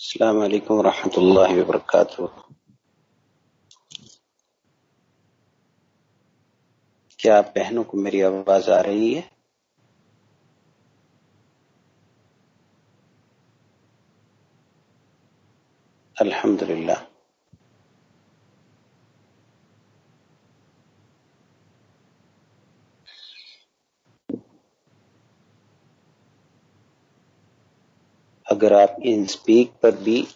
السلام علیکم ورحمۃ اللہ وبرکاتہ۔ کیا آپ بہنوں کو میری آواز آ رہی ہے الحمد للہ اگر آپ ان سپیک پر بھی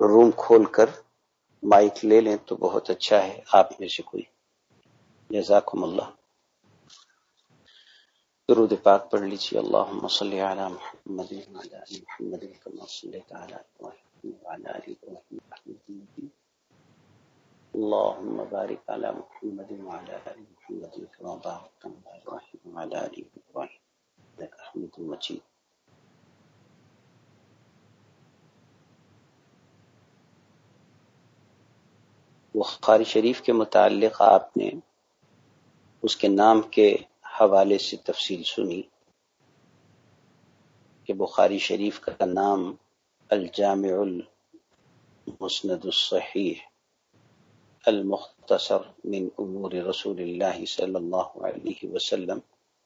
روم کھول کر مائک لے لیں تو بہت اچھا ہے، آپ میں سے کوئی۔ جزاکم اللہ۔ درود پاک پڑھ لیجیے اللہم صلی علی محمد وعلی آل محمد کما صلیت علی ابراہیم وعلی آل ابراہیم۔ اللہم بارک علی محمد وعلی آل محمد کما بارکت علی ابراہیم وعلی آل ابراہیم انک حمید مجید۔ بخاری شریف کے متعلق آپ نے اس کے نام کے حوالے سے تفصیل سنی کہ بخاری شریف کا نام الجامع المسند الصحیح المختصر من امور رسول اللہ صلی اللہ علیہ وسلم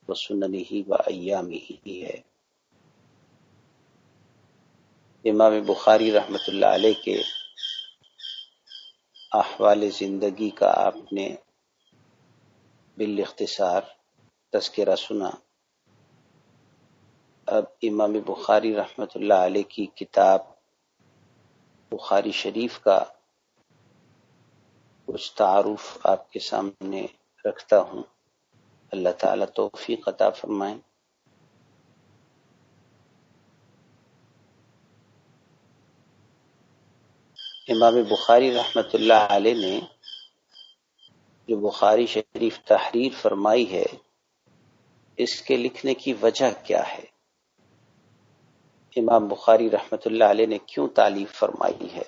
و سننہ و ایامہ ہے۔ امام بخاری رحمۃ اللہ علیہ کے احوال زندگی کا آپ نے بالاختصار تذکرہ سنا۔ اب امام بخاری رحمۃ اللہ علیہ کی کتاب بخاری شریف کا کچھ تعارف آپ کے سامنے رکھتا ہوں۔ اللہ تعالیٰ توفیق عطا فرمائیں امام بخاری رحمۃ اللہ علیہ نے جو بخاری شریف تحریر فرمائی ہے، اس کے لکھنے کی وجہ کیا ہے؟ امام بخاری رحمۃ اللہ علیہ نے کیوں تعلیف فرمائی ہے؟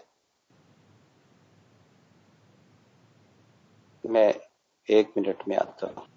میں ایک منٹ میں آتا ہوں۔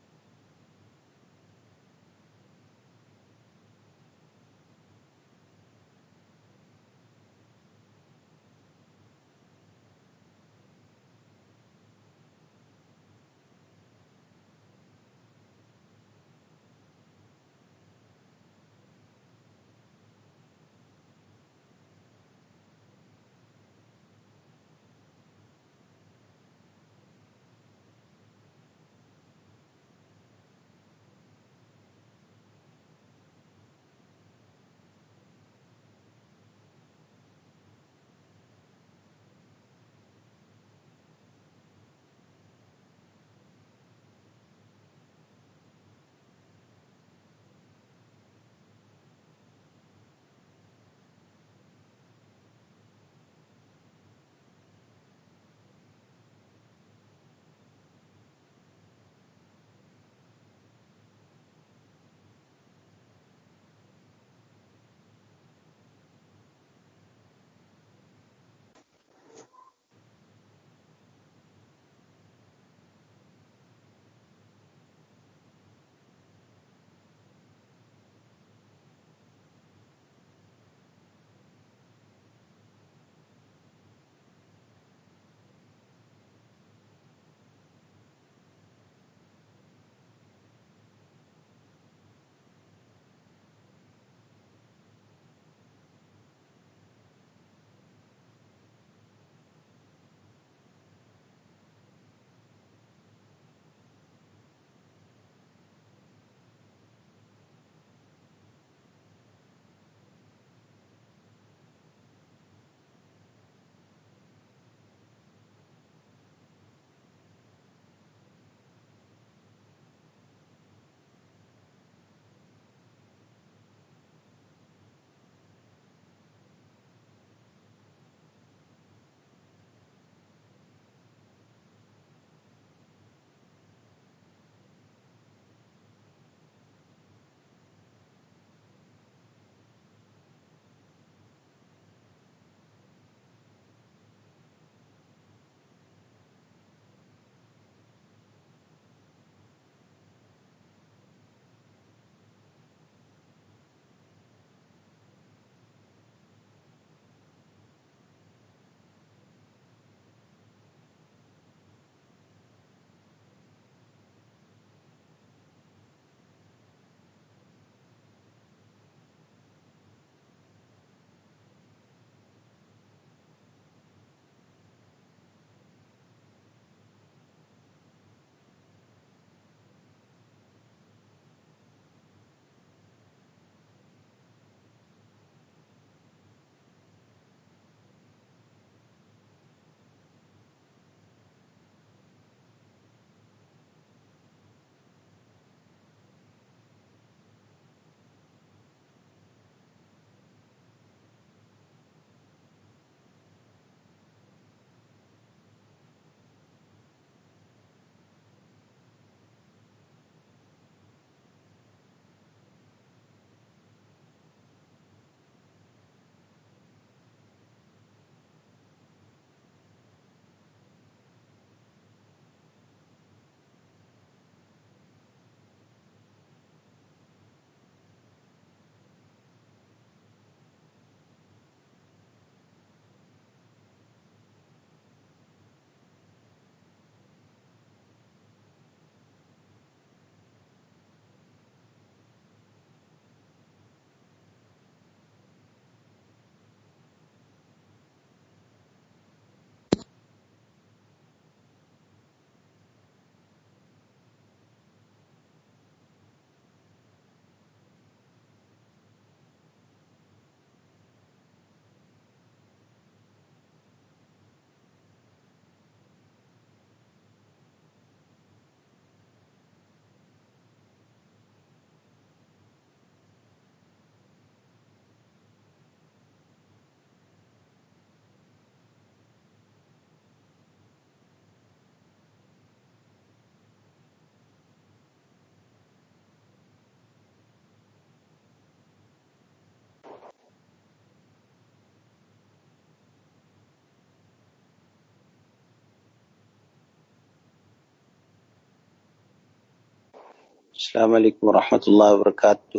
السلام علیکم ورحمۃ اللہ وبرکاتہ۔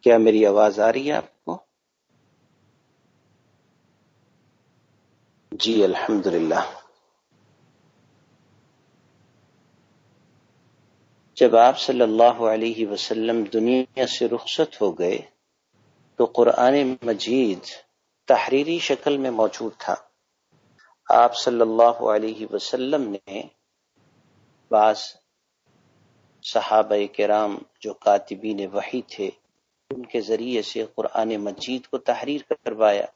کیا میری آواز آ رہی ہے آپ کو؟ جی الحمد جب آپ صلی اللہ علیہ وسلم دنیا سے رخصت ہو گئے، تو قرآن مجید تحریری شکل میں موجود تھا۔ آپ صلی اللہ علیہ وسلم نے بعض صحابہ کرام جو کاتبین وحی تھے، ان کے ذریعے سے قرآن مجید کو تحریر کروایا۔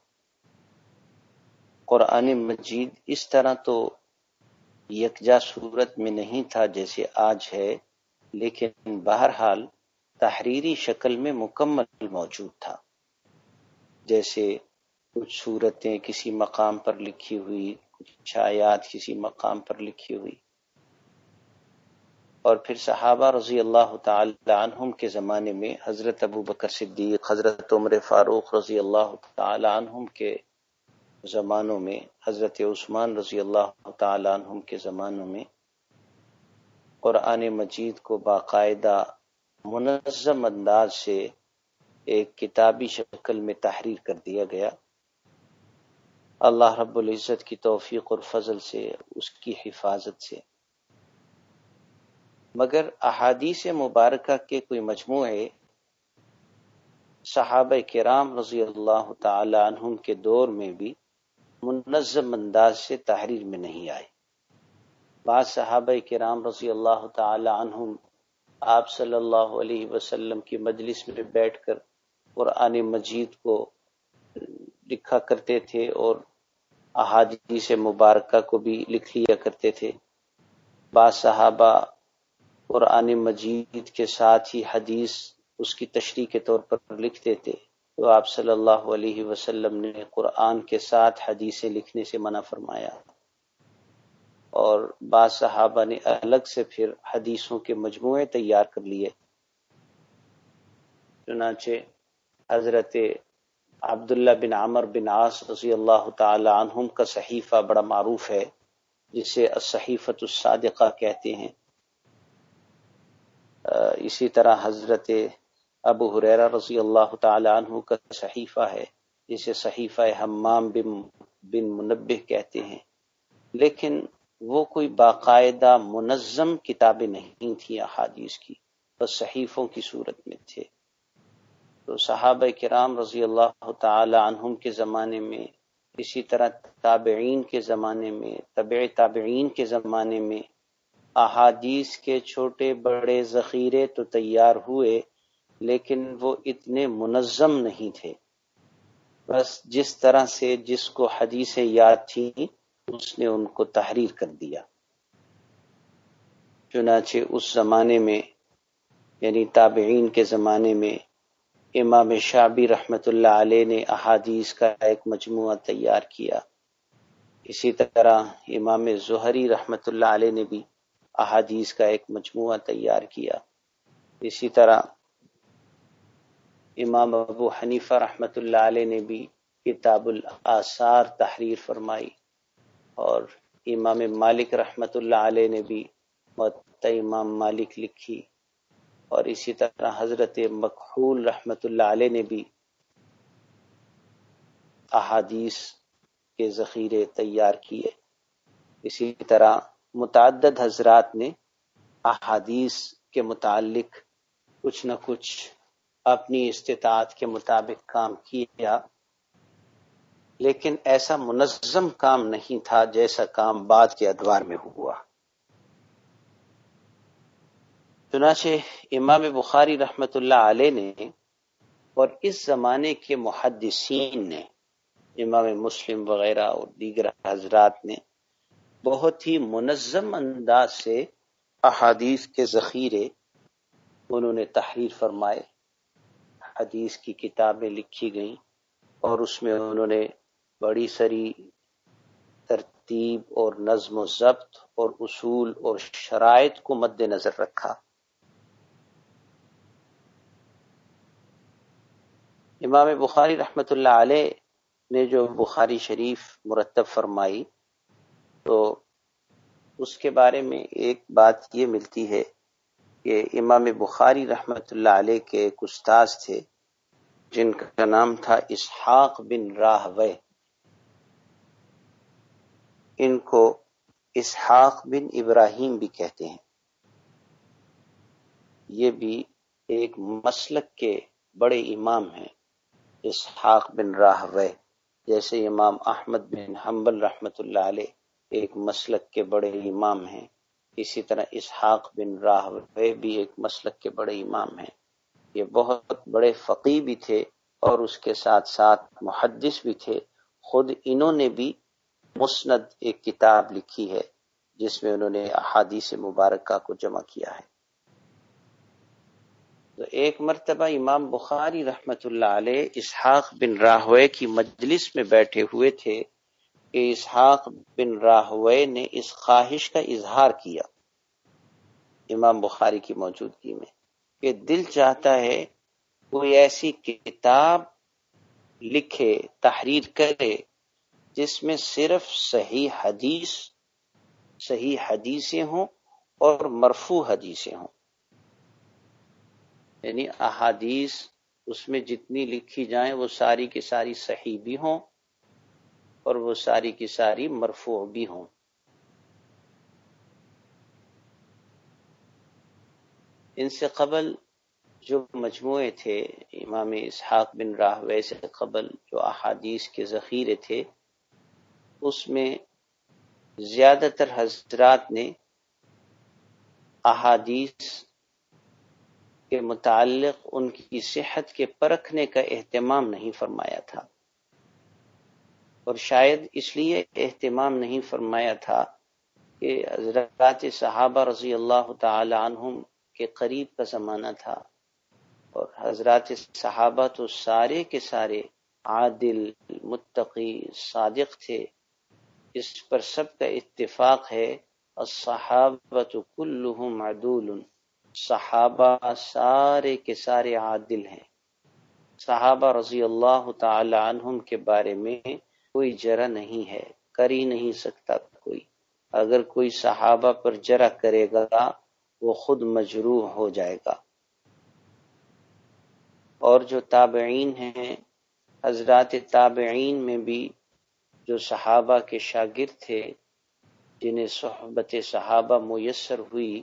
قرآن مجید اس طرح تو یکجا صورت میں نہیں تھا جیسے آج ہے، لیکن بہرحال تحریری شکل میں مکمل موجود تھا۔ جیسے کچھ صورتیں کسی مقام پر لکھی ہوئی، کچھ آیات کسی مقام پر لکھی ہوئی۔ اور پھر صحابہ رضی اللہ تعالی عنہم کے زمانے میں حضرت ابو بکر صدیق، حضرت عمر فاروق رضی اللہ تعالی عنہم کے زمانوں میں، حضرت عثمان رضی اللہ تعالی عنہم کے زمانوں میں قرآن مجید کو باقاعدہ منظم انداز سے ایک کتابی شکل میں تحریر کر دیا گیا۔ اللہ رب العزت کی توفیق اور فضل سے، اس کی حفاظت سے۔ مگر احادیث مبارکہ کے کوئی مجموعے صحابہ کرام رضی اللہ تعالی عنہم کے دور میں بھی منظم انداز سے تحریر میں نہیں آئے۔ بعض صحابہ کرام رضی اللہ تعالی عنہم آپ صلی اللہ علیہ وسلم کی مجلس میں بیٹھ کر قرآن مجید کو لکھا کرتے تھے اور احادیث مبارکہ کو بھی لکھ لیا کرتے تھے۔ بعض صحابہ قرآن مجید کے ساتھ ہی حدیث اس کی تشریح کے طور پر لکھتے تھے تو آپ صلی اللہ علیہ وسلم نے قرآن کے ساتھ حدیثیں لکھنے سے منع فرمایا۔ اور بعض صحابہ نے الگ سے پھر حدیثوں کے مجموعے تیار کر لیے۔ چنانچہ حضرت عبداللہ بن عمر بن عاص رضی اللہ تعالی عنہم کا صحیفہ بڑا معروف ہے، جسے صحیفت الصادقہ کہتے ہیں۔ اسی طرح حضرت ابو حریرہ رضی اللہ تعالی عنہ کا صحیفہ ہے، جسے صحیفہ حمام بن بن منبع کہتے ہیں۔ لیکن وہ کوئی باقاعدہ منظم کتابیں نہیں تھیں احادیث کی، بس صحیفوں کی صورت میں تھے۔ تو صحابہ کرام رضی اللہ تعالی عنہم کے زمانے میں، اسی طرح تابعین کے زمانے میں طبع تابعین کے زمانے میں احادیث کے چھوٹے بڑے ذخیرے تو تیار ہوئے، لیکن وہ اتنے منظم نہیں تھے۔ بس جس طرح سے جس کو حدیث یاد تھی اس نے ان کو تحریر کر دیا۔ چنانچہ اس زمانے میں یعنی تابعین کے زمانے میں، امام شابی رحمت اللہ علیہ نے احادیث کا ایک مجموعہ تیار کیا۔ اسی طرح امام ظہری رحمت اللہ علیہ نے بھی احادیث کا ایک مجموعہ تیار کیا۔ اسی طرح امام ابو حنیفہ رحمۃ اللہ علیہ نے بھی کتاب الاثار تحریر فرمائی اور امام مالک رحمۃ اللہ علیہ نے بھی مت امام مالک لکھی اور اسی طرح حضرت مقحول رحمۃ اللہ علیہ نے بھی احادیث کے ذخیرے تیار کیے۔ اسی طرح متعدد حضرات نے احادیث کے متعلق کچھ نہ کچھ اپنی استطاعت کے مطابق کام کیا، لیکن ایسا منظم کام نہیں تھا جیسا کام بعد کے ادوار میں ہوا۔ چنانچہ امام بخاری رحمت اللہ علیہ نے اور اس زمانے کے محدثین نے، امام مسلم وغیرہ اور دیگر حضرات نے بہت ہی منظم انداز سے احادیث کے ذخیرے انہوں نے تحریر فرمائے، حدیث کی کتابیں لکھی گئیں اور اس میں انہوں نے بڑی سری ترتیب اور نظم و ضبط اور اصول اور شرائط کو مد نظر رکھا۔ امام بخاری رحمت اللہ علیہ نے جو بخاری شریف مرتب فرمائی تو اس کے بارے میں ایک بات یہ ملتی ہے کہ امام بخاری رحمت اللہ علیہ کے ایک استاذ تھے، جن کا نام تھا اسحاق بن راہ ان کو اسحاق بن ابراہیم بھی کہتے ہیں۔ یہ بھی ایک مسلک کے بڑے امام ہیں، اسحاق بن راہ جیسے امام احمد بن حنبل رحمت اللہ علیہ۔ ایک مسلک کے بڑے امام ہیں۔ اسی طرح اسحاق بن راہ بھی ایک مسلک کے بڑے امام ہیں۔ یہ بہت بڑے فقی بھی تھے اور اس کے ساتھ ساتھ محدث بھی تھے۔ خود انہوں نے بھی مسند ایک کتاب لکھی ہے، جس میں انہوں نے احادیث مبارکہ کو جمع کیا ہے۔ تو ایک مرتبہ امام بخاری رحمت اللہ علیہ اسحاق بن راہوے کی مجلس میں بیٹھے ہوئے تھے۔ کہ اسحاق بن راہوے نے اس خواہش کا اظہار کیا۔ امام بخاری کی موجودگی میں کہ دل چاہتا ہے کوئی ایسی کتاب لکھے، تحریر کرے، جس میں صرف صحیح حدیث، صحیح حدیثیں ہوں اور مرفوع حدیثیں ہوں۔ یعنی احادیث اس میں جتنی لکھی جائیں وہ ساری کی ساری صحیح بھی ہوں اور وہ ساری کی ساری مرفوع بھی ہوں۔ ان سے قبل جو مجموعے تھے، امام اسحاق بن راہ سے قبل جو احادیث کے ذخیرے تھے، اس میں زیادہ تر حضرات نے احادیث کے متعلق ان کی صحت کے پرکھنے کا اہتمام نہیں فرمایا تھا۔ اور شاید اس لیے اہتمام نہیں فرمایا تھا کہ حضرات صحابہ رضی اللہ تعالی عنہم کے قریب کا زمانہ تھا۔ اور حضرات صحابہ تو سارے کے سارے عادل، متقی، صادق تھے۔ اس پر سب کا اتفاق ہے الصحابت کلہم عدول۔ صحابہ سارے کے سارے عادل ہیں۔ صحابہ رضی اللہ تعالی عنہم کے بارے میں کوئی جرا نہیں ہے، کر ہی نہیں سکتا کوئی۔ اگر کوئی صحابہ پر جرا کرے گا، وہ خود مجروح ہو جائے گا۔ اور جو تابعین ہیں، حضرات تابعین میں بھی جو صحابہ کے شاگرد تھے، جنہیں صحبت صحابہ میسر ہوئی،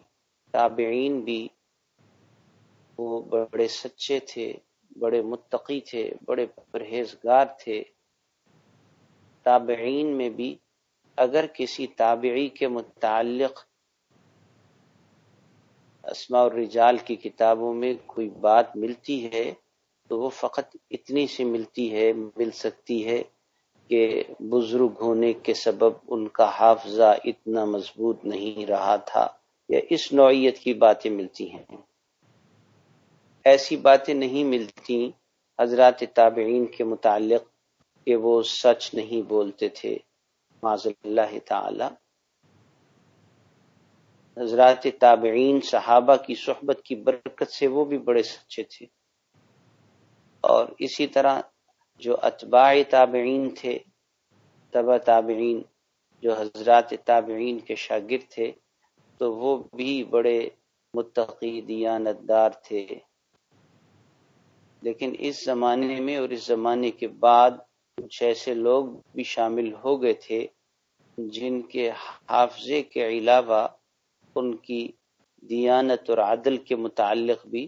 تابعین بھی وہ بڑے سچے تھے، بڑے متقی تھے، بڑے پرہیزگار تھے۔ تابعین میں بھی اگر کسی تابعی کے متعلق اسماء الرجال کی کتابوں میں کوئی بات ملتی ہے، تو وہ فقط اتنی سی ملتی ہے، مل سکتی ہے کہ بزرگ ہونے کے سبب ان کا حافظہ اتنا مضبوط نہیں رہا تھا یا اس نوعیت کی باتیں ملتی ہیں۔ ایسی باتیں نہیں ملتی حضرات تابعین کے متعلق کہ وہ سچ نہیں بولتے تھے معذ اللہ تعالی۔ حضرات تابعین، صحابہ کی صحبت کی برکت سے وہ بھی بڑے سچے تھے۔ اور اسی طرح جو اتباع تابعین تھے تبا تابعین، جو حضرات تابعین کے شاگرد تھے، تو وہ بھی بڑے متقی دیانتدار تھے۔ لیکن اس زمانے میں اور اس زمانے کے بعد کچھ ایسے لوگ بھی شامل ہو گئے تھے، جن کے حافظے کے علاوہ ان کی دیانت اور عدل کے متعلق بھی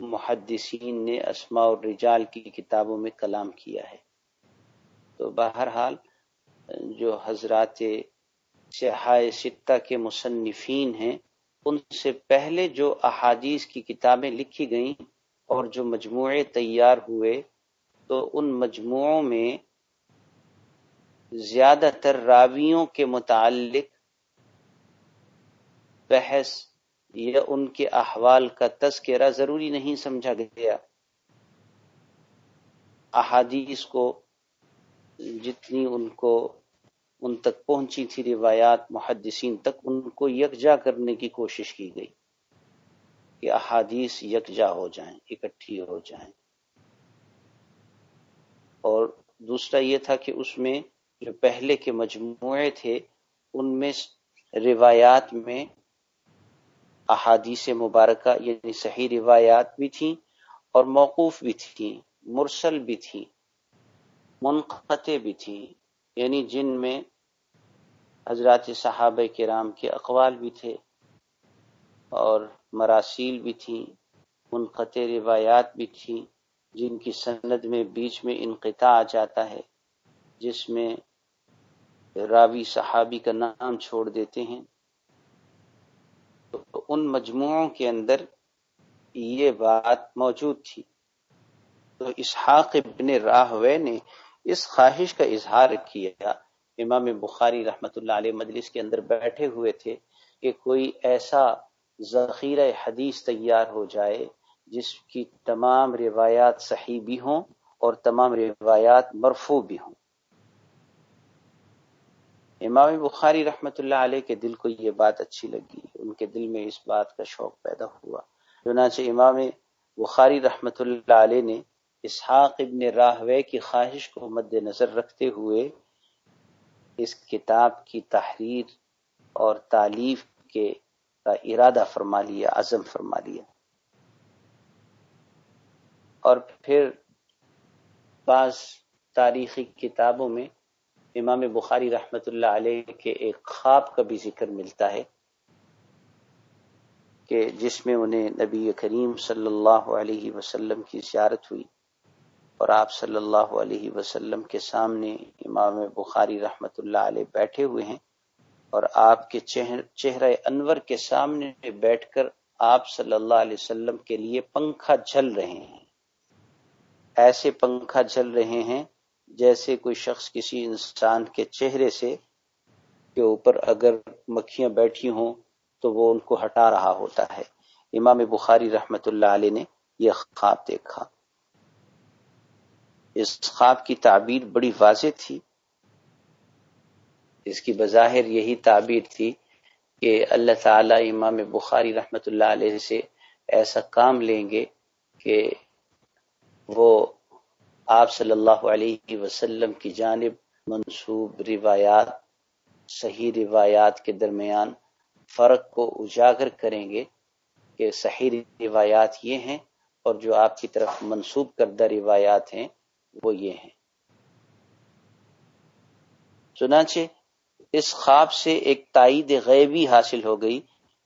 محدثین نے اسماء اور رجال کی کتابوں میں کلام کیا ہے۔ تو بہرحال، جو حضرات سہائے ستہ کے مصنفین ہیں، ان سے پہلے جو احادیث کی کتابیں لکھی گئیں اور جو مجموعے تیار ہوئے تو ان مجموعوں میں زیادہ تر راویوں کے متعلق بحث یا ان کے احوال کا تذکرہ ضروری نہیں سمجھا گیا۔ احادیث کو جتنی ان کو ان تک پہنچی تھی روایات محدثین تک ان کو یکجا کرنے کی کوشش کی گئی کہ احادیث یکجا ہو جائیں، اکٹھی ہو جائیں۔ اور دوسرا یہ تھا کہ اس میں جو پہلے کے مجموعے تھے، ان میں روایات میں احادیث مبارکہ یعنی صحیح روایات بھی تھیں اور موقوف بھی تھیں، مرسل بھی تھیں، منقطع بھی تھیں یعنی جن میں حضرات صحابہ کرام کے اقوال بھی تھے اور مراسیل بھی تھیں، منقطع روایات بھی تھیں جن کی سند میں بیچ میں انقطاع آ جاتا ہے، جس میں راوی صحابی کا نام چھوڑ دیتے ہیں۔ تو ان مجموعوں کے اندر یہ بات موجود تھی۔ تو اسحاق ابن راہوے نے اس خواہش کا اظہار کیا۔ امام بخاری رحمت اللہ علیہ مجلس کے اندر بیٹھے ہوئے تھے کہ کوئی ایسا ذخیرہ حدیث تیار ہو جائے جس کی تمام روایات صحیح بھی ہوں اور تمام روایات مرفوع بھی ہوں۔ امام بخاری رحمت اللہ علیہ کے دل کو یہ بات اچھی لگی، ان کے دل میں اس بات کا شوق پیدا ہوا۔ چنانچہ امام بخاری رحمت اللہ علیہ نے اسحاق ابن راہوے کی خواہش کو مد نظر رکھتے ہوئے اس کتاب کی تحریر اور تعلیف کے کا ارادہ فرما لیا، عزم فرما لیا۔ اور پھر بعض تاریخی کتابوں میں امام بخاری رحمت اللہ علیہ کے ایک خواب کا بھی ذکر ملتا ہے کہ جس میں انہیں نبی کریم صلی اللہ علیہ وسلم کی زیارت ہوئی اور آپ صلی اللہ علیہ وسلم کے سامنے امام بخاری رحمت اللہ علیہ بیٹھے ہوئے ہیں اور آپ کے چہرہ انور کے سامنے بیٹھ کر آپ صلی اللہ علیہ وسلم کے لیے پنکھا جل رہے ہیں۔ ایسے پنکھا جل رہے ہیں جیسے کوئی شخص کسی انسان کے چہرے سے کے اوپر اگر مکھیاں بیٹھی ہوں تو وہ ان کو ہٹا رہا ہوتا ہے۔ امام بخاری رحمت اللہ علیہ نے یہ خواب دیکھا۔ اس خواب کی تعبیر بڑی واضح تھی۔ اس کی بظاہر یہی تعبیر تھی کہ اللہ تعالی امام بخاری رحمت اللہ علیہ سے ایسا کام لیں گے کہ وہ آپ صلی اللہ علیہ وسلم کی جانب منصوب روایات، صحیح روایات کے درمیان فرق کو اجاگر کریں گے کہ صحیح روایات یہ ہیں اور جو آپ کی طرف منسوب کردہ روایات ہیں وہ یہ ہیں۔ چنانچہ اس خواب سے ایک تائید غیبی حاصل ہو گئی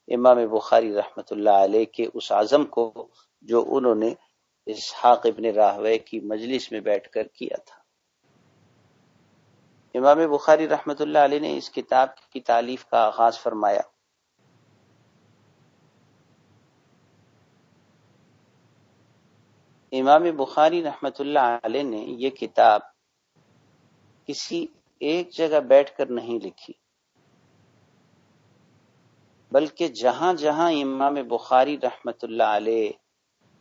امام بخاری رحمت اللہ علیہ کے اس عزم کو جو انہوں نے اسحاق ابن راہوے کی مجلس میں بیٹھ کر کیا تھا۔ امام بخاری رحمت اللہ علیہ نے اس کتاب کی تعلیف کا آغاز فرمایا۔ امام بخاری رحمت اللہ علیہ نے یہ کتاب کسی ایک جگہ بیٹھ کر نہیں لکھی، بلکہ جہاں جہاں امام بخاری رحمت اللہ علیہ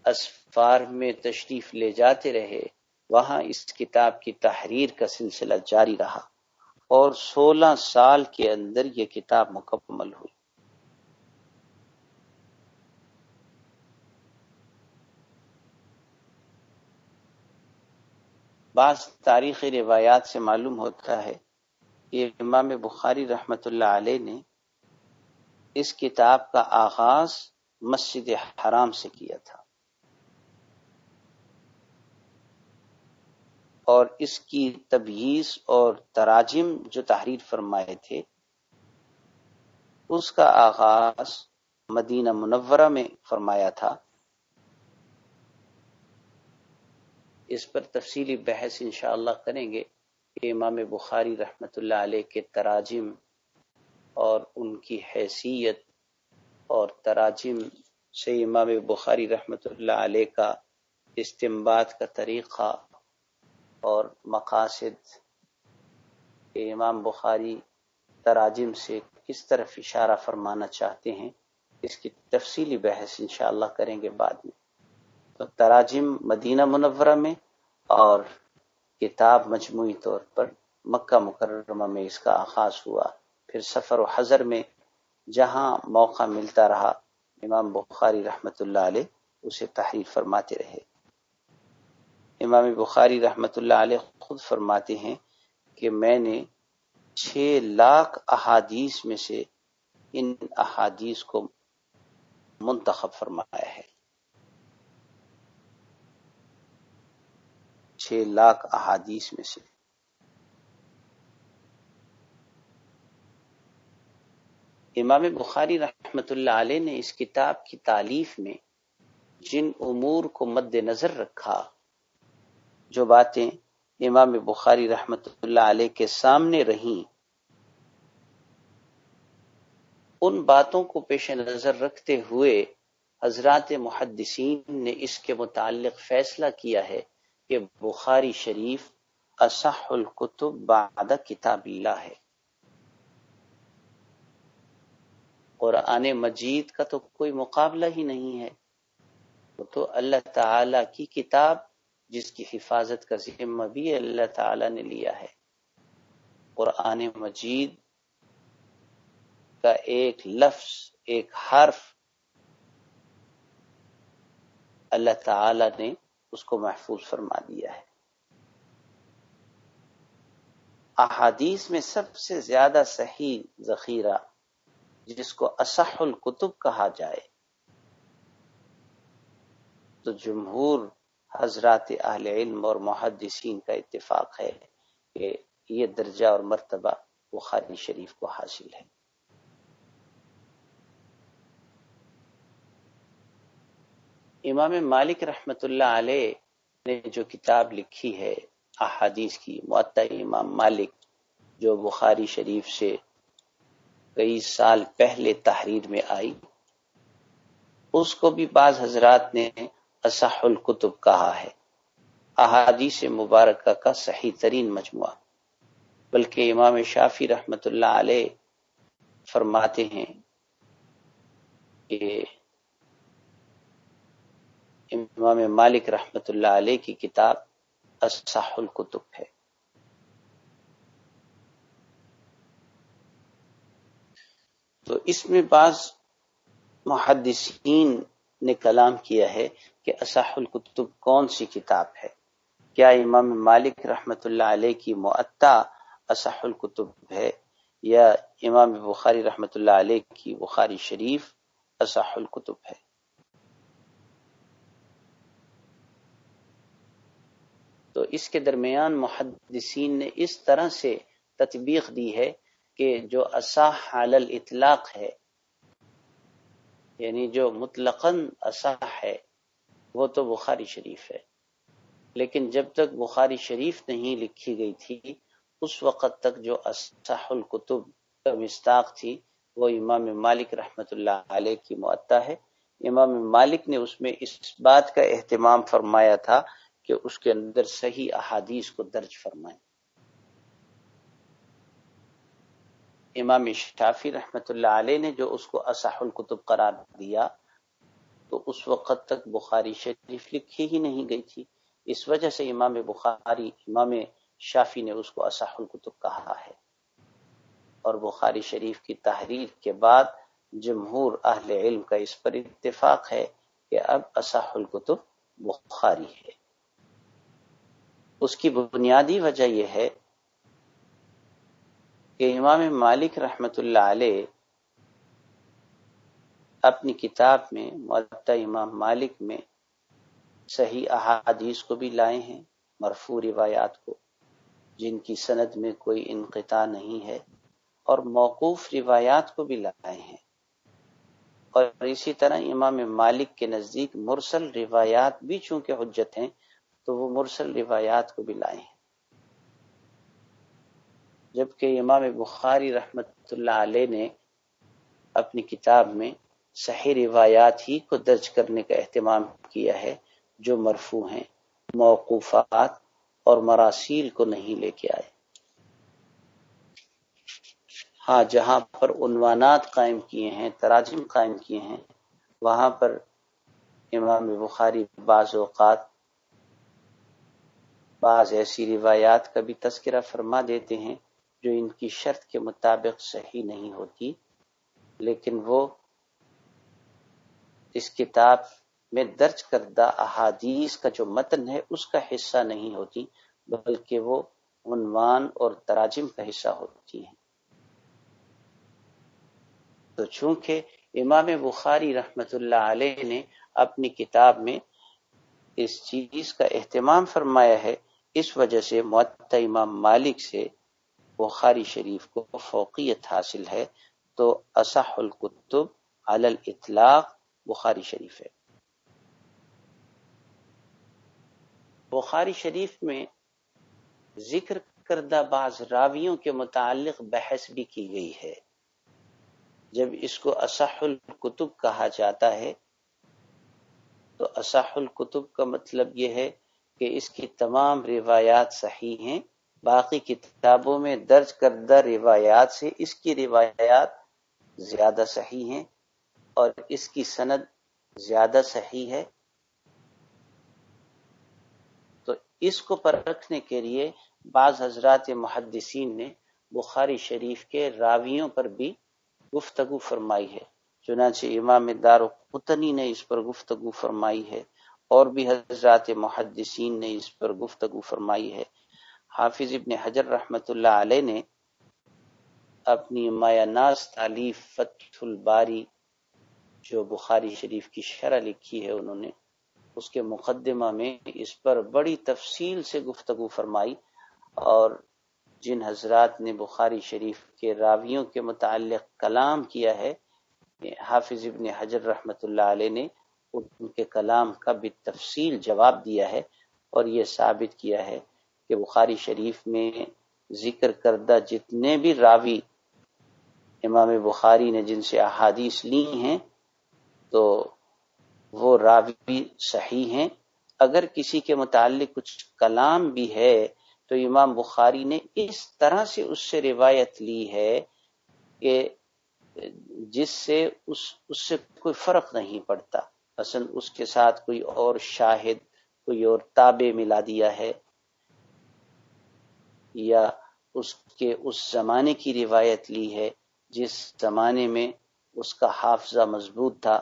اسفار میں تشریف لے جاتے رہے، وہاں اس کتاب کی تحریر کا سلسلہ جاری رہا اور سولہ سال کے اندر یہ کتاب مکمل ہوئی۔ بعض تاریخی روایات سے معلوم ہوتا ہے کہ امام بخاری رحمت اللہ علیہ نے اس کتاب کا آغاز مسجد حرام سے کیا تھا۔ اور اس کی تبییز اور تراجم جو تحریر فرمائے تھے، اس کا آغاز مدینہ منورہ میں فرمایا تھا۔ اس پر تفصیلی بحث انشاءاللہ کریں گے کہ امام بخاری رحمت اللہ علیہ کے تراجم اور ان کی حیثیت اور تراجم سے امام بخاری رحمت اللہ علیہ کا استمباد کا طریقہ اور مقاصد امام بخاری تراجم سے کس طرف اشارہ فرمانا چاہتے ہیں، اس کی تفصیلی بحث انشاءاللہ کریں گے بعد میں۔ تو تراجم مدینہ منورہ میں اور کتاب مجموعی طور پر مکہ مکرمہ میں اس کا آغاز ہوا۔ پھر سفر و حضر میں جہاں موقع ملتا رہا، امام بخاری رحمت اللہ علیہ اسے تحریر فرماتے رہے۔ امام بخاری رحمت اللہ علیہ خود فرماتے ہیں کہ میں نے چھ لاکھ احادیث میں سے ان احادیث کو منتخب فرمایا ہے۔ چھ لاکھ احادیث میں سے۔ امام بخاری رحمت اللہ علیہ نے اس کتاب کی تعلیف میں جن امور کو مد نظر رکھا جو باتیں امام بخاری رحمت اللہ علیہ کے سامنے رہیں، ان باتوں کو پیش نظر رکھتے ہوئے حضرات محدثین نے اس کے متعلق فیصلہ کیا ہے کہ بخاری شریف اصح القتب بعد کتاب اللہ ہے۔ قرآن مجید کا تو کوئی مقابلہ ہی نہیں ہے۔ وہ تو اللہ تعالی کی کتاب جس کی حفاظت کا ذمہ بھی اللہ تعالی نے لیا ہے۔ قرآن مجید کا ایک لفظ، ایک حرف اللہ تعالی نے اس کو محفوظ فرما دیا ہے۔ احادیث میں سب سے زیادہ صحیح ذخیرہ جس کو اصح القتب کہا جائے، تو جمہور حضرات اہل علم اور محدثین کا اتفاق ہے کہ یہ درجہ اور مرتبہ بخاری شریف کو حاصل ہے۔ امام مالک رحمت اللہ علیہ نے جو کتاب لکھی ہے، احادیث کی معطا امام مالک، جو بخاری شریف سے کئی سال پہلے تحریر میں آئی، اس کو بھی بعض حضرات نے اصح القتب کہا ہے۔ احادیث مبارکہ کا صحیح ترین مجموعہ۔ بلکہ امام شافی رحمت اللہ علیہ فرماتے ہیں کہ امام مالک رحمت اللہ علیہ کی کتاب اصح القتب ہے۔ تو اس میں بعض محدثین نے کلام کیا ہے کہ اصح القتب کون سی کتاب ہے؟ کیا امام مالک رحمت اللہ علیہ کی معطا اصح القتب ہے یا امام بخاری رحمت اللہ علیہ کی بخاری شریف اصح القتب ہے؟ تو اس کے درمیان محدثین نے اس طرح سے تطبیق دی ہے کہ جو اصح حال الاطلاق ہے یعنی جو مطلقاً اصح ہے، وہ تو بخاری شریف ہے۔ لیکن جب تک بخاری شریف نہیں لکھی گئی تھی، اس وقت تک جو اصح القتب کا مستاق تھی، وہ امام مالک رحمت اللہ علیہ کی معطا ہے۔ امام مالک نے اس میں اس بات کا اہتمام فرمایا تھا کہ اس کے اندر صحیح احادیث کو درج فرمائیں۔ امام شافی رحمت اللہ علیہ نے جو اس کو اصح القتب قرار دیا، تو اس وقت تک بخاری شریف لکھی ہی نہیں گئی تھی۔ اس وجہ سے امام بخاری، امام شافی نے اس کو اصح القتب کہا ہے۔ اور بخاری شریف کی تحریر کے بعد جمہور اہل علم کا اس پر اتفاق ہے کہ اب اصح القتب بخاری ہے۔ اس کی بنیادی وجہ یہ ہے کہ امام مالک رحمت اللہ علیہ اپنی کتاب میں معطا امام مالک میں صحیح احادیث کو بھی لائے ہیں، مرفوع روایات کو، جن کی سند میں کوئی انقطاع نہیں ہے، اور موقوف روایات کو بھی لائے ہیں۔ اور اسی طرح امام مالک کے نزدیک مرسل روایات بھی چونکہ حجت ہیں، تو وہ مرسل روایات کو بھی لائے ہیں۔ جبکہ امام بخاری رحمت اللہ علیہ نے اپنی کتاب میں صحیح روایات ہی کو درج کرنے کا اہتمام کیا ہے، جو مرفوع ہیں، موقوفات اور مراسیل کو نہیں لے کے آئے۔ ہاں جہاں پر عنوانات قائم کیے ہیں، تراجم قائم کیے ہیں، وہاں پر امام بخاری بعض اوقات بعض ایسی روایات کا بھی تذکرہ فرما دیتے ہیں۔ جو ان کی شرط کے مطابق صحیح نہیں ہوتی، لیکن وہ اس کتاب میں درج کردہ احادیث کا جو متن ہے، اس کا حصہ نہیں ہوتی، بلکہ وہ عنوان اور تراجم کا حصہ ہوتی ہیں تو چونکہ امام بخاری رحمت اللہ علیہ نے اپنی کتاب میں اس چیز کا اہتمام فرمایا ہے، اس وجہ سے معطا امام مالک سے بخاری شریف کو فوقیت حاصل ہے، تو اصح القتب علی الاطلاق بخاری شریف ہے۔ بخاری شریف میں ذکر کردہ بعض راویوں کے متعلق بحث بھی کی گئی ہے۔ جب اس کو اصح القتب کہا جاتا ہے، تو اصح القتب کا مطلب یہ ہے کہ اس کی تمام روایات صحیح ہیں۔ باقی کتابوں میں درج کردہ روایات سے اس کی روایات زیادہ صحیح ہیں اور اس کی سند زیادہ صحیح ہے۔ تو اس کو پرکھنے کے لیے بعض حضرات محدثین نے بخاری شریف کے راویوں پر بھی گفتگو فرمائی ہے۔ چنانچہ امام دار قطنی نے اس پر گفتگو فرمائی ہے اور بھی حضرات محدثین نے اس پر گفتگو فرمائی ہے۔ حافظ ابن حجر رحمت اللہ علیہ نے اپنی مایا ناز تعلیف فتح الباری جو بخاری شریف کی شرح لکھی ہے انہوں نے، اس کے مقدمہ میں اس پر بڑی تفصیل سے گفتگو فرمائی اور جن حضرات نے بخاری شریف کے راویوں کے متعلق کلام کیا ہے، حافظ ابن حجر رحمت اللہ علیہ نے ان کے کلام کا بھی تفصیل جواب دیا ہے اور یہ ثابت کیا ہے کہ بخاری شریف میں ذکر کردہ جتنے بھی راوی امام بخاری نے جن سے احادیث لی ہیں، تو وہ راوی صحیح ہیں۔ اگر کسی کے متعلق کچھ کلام بھی ہے، تو امام بخاری نے اس طرح سے اس سے روایت لی ہے کہ جس سے اس اس سے کوئی فرق نہیں پڑتا۔ مثلا اس کے ساتھ کوئی اور شاہد، کوئی اور تابع ملا دیا ہے یا اس کے اس زمانے کی روایت لی ہے جس زمانے میں اس کا حافظہ مضبوط تھا،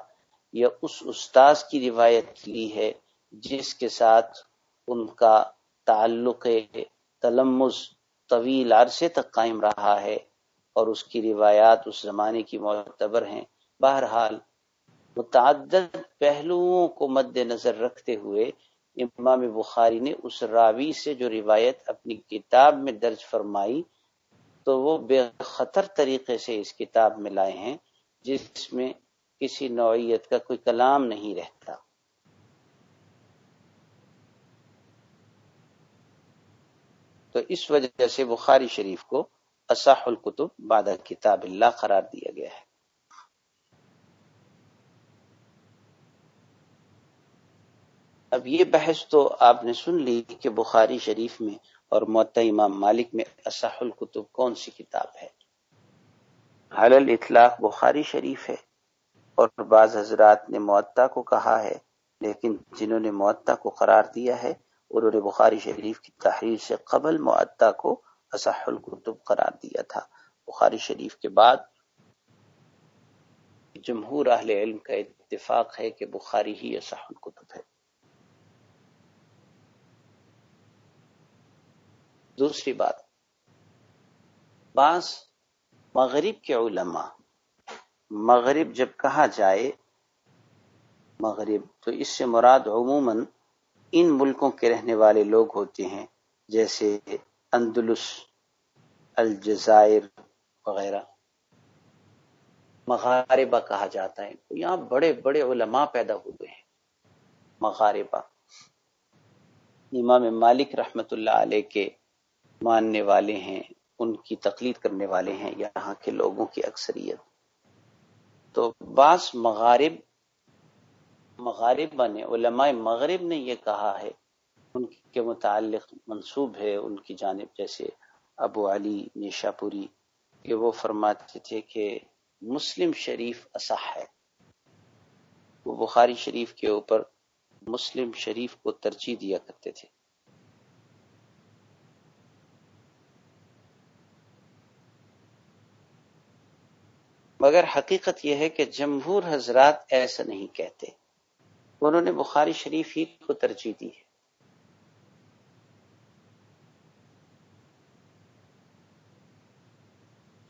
یا اس استاذ کی روایت لی ہے جس کے ساتھ ان کا تعلق تلمز طویل عرصے تک قائم رہا ہے اور اس کی روایات اس زمانے کی معتبر ہیں۔ بہرحال، متعدد پہلوؤں کو مد نظر رکھتے ہوئے امام بخاری نے اس راوی سے جو روایت اپنی کتاب میں درج فرمائی، تو وہ بے خطر طریقے سے اس کتاب میں لائے ہیں، جس میں کسی نوعیت کا کوئی کلام نہیں رہتا۔ تو اس وجہ سے بخاری شریف کو اصح القتب بعد کتاب اللہ قرار دیا گیا ہے۔ اب یہ بحث تو آپ نے سن لی کہ بخاری شریف میں اور معطا امام مالک میں اصح القتب کون سی کتاب ہے؟ حلل اطلاق بخاری شریف ہے اور بعض حضرات نے معطا کو کہا ہے، لیکن جنہوں نے معطا کو قرار دیا ہے، انہوں نے بخاری شریف کی تحریر سے قبل معطا کو اصح القتب قرار دیا تھا۔ بخاری شریف کے بعد جمہور اہل علم کا اتفاق ہے کہ بخاری ہی اصح القتب ہے۔ دوسری بات۔ بعض مغرب کے علماء، مغرب جب کہا جائے، مغرب تو اس سے مراد عموماً ان ملکوں کے رہنے والے لوگ ہوتے ہیں، جیسے اندلس، الجزائر وغیرہ۔ مغاربہ کہا جاتا ہے۔ یہاں بڑے بڑے علماء پیدا ہوئے ہیں۔ مغاربہ۔ امام مالک رحمت اللہ علیہ کے ماننے والے ہیں، ان کی تقلید کرنے والے ہیں یہاں کے لوگوں کی اکثریت۔ تو بعض مغارب مغارب بنے، علماء مغرب نے یہ کہا ہے، ان کے متعلق منصوب ہے، ان کی جانب جیسے ابو علی نیشا پوری کہ وہ فرماتے تھے کہ مسلم شریف اصح ہے۔ وہ بخاری شریف کے اوپر مسلم شریف کو ترجیح دیا کرتے تھے۔ مگر حقیقت یہ ہے کہ جمہور حضرات ایسا نہیں کہتے۔ انہوں نے بخاری شریف ہی کو ترجیح دی ہے۔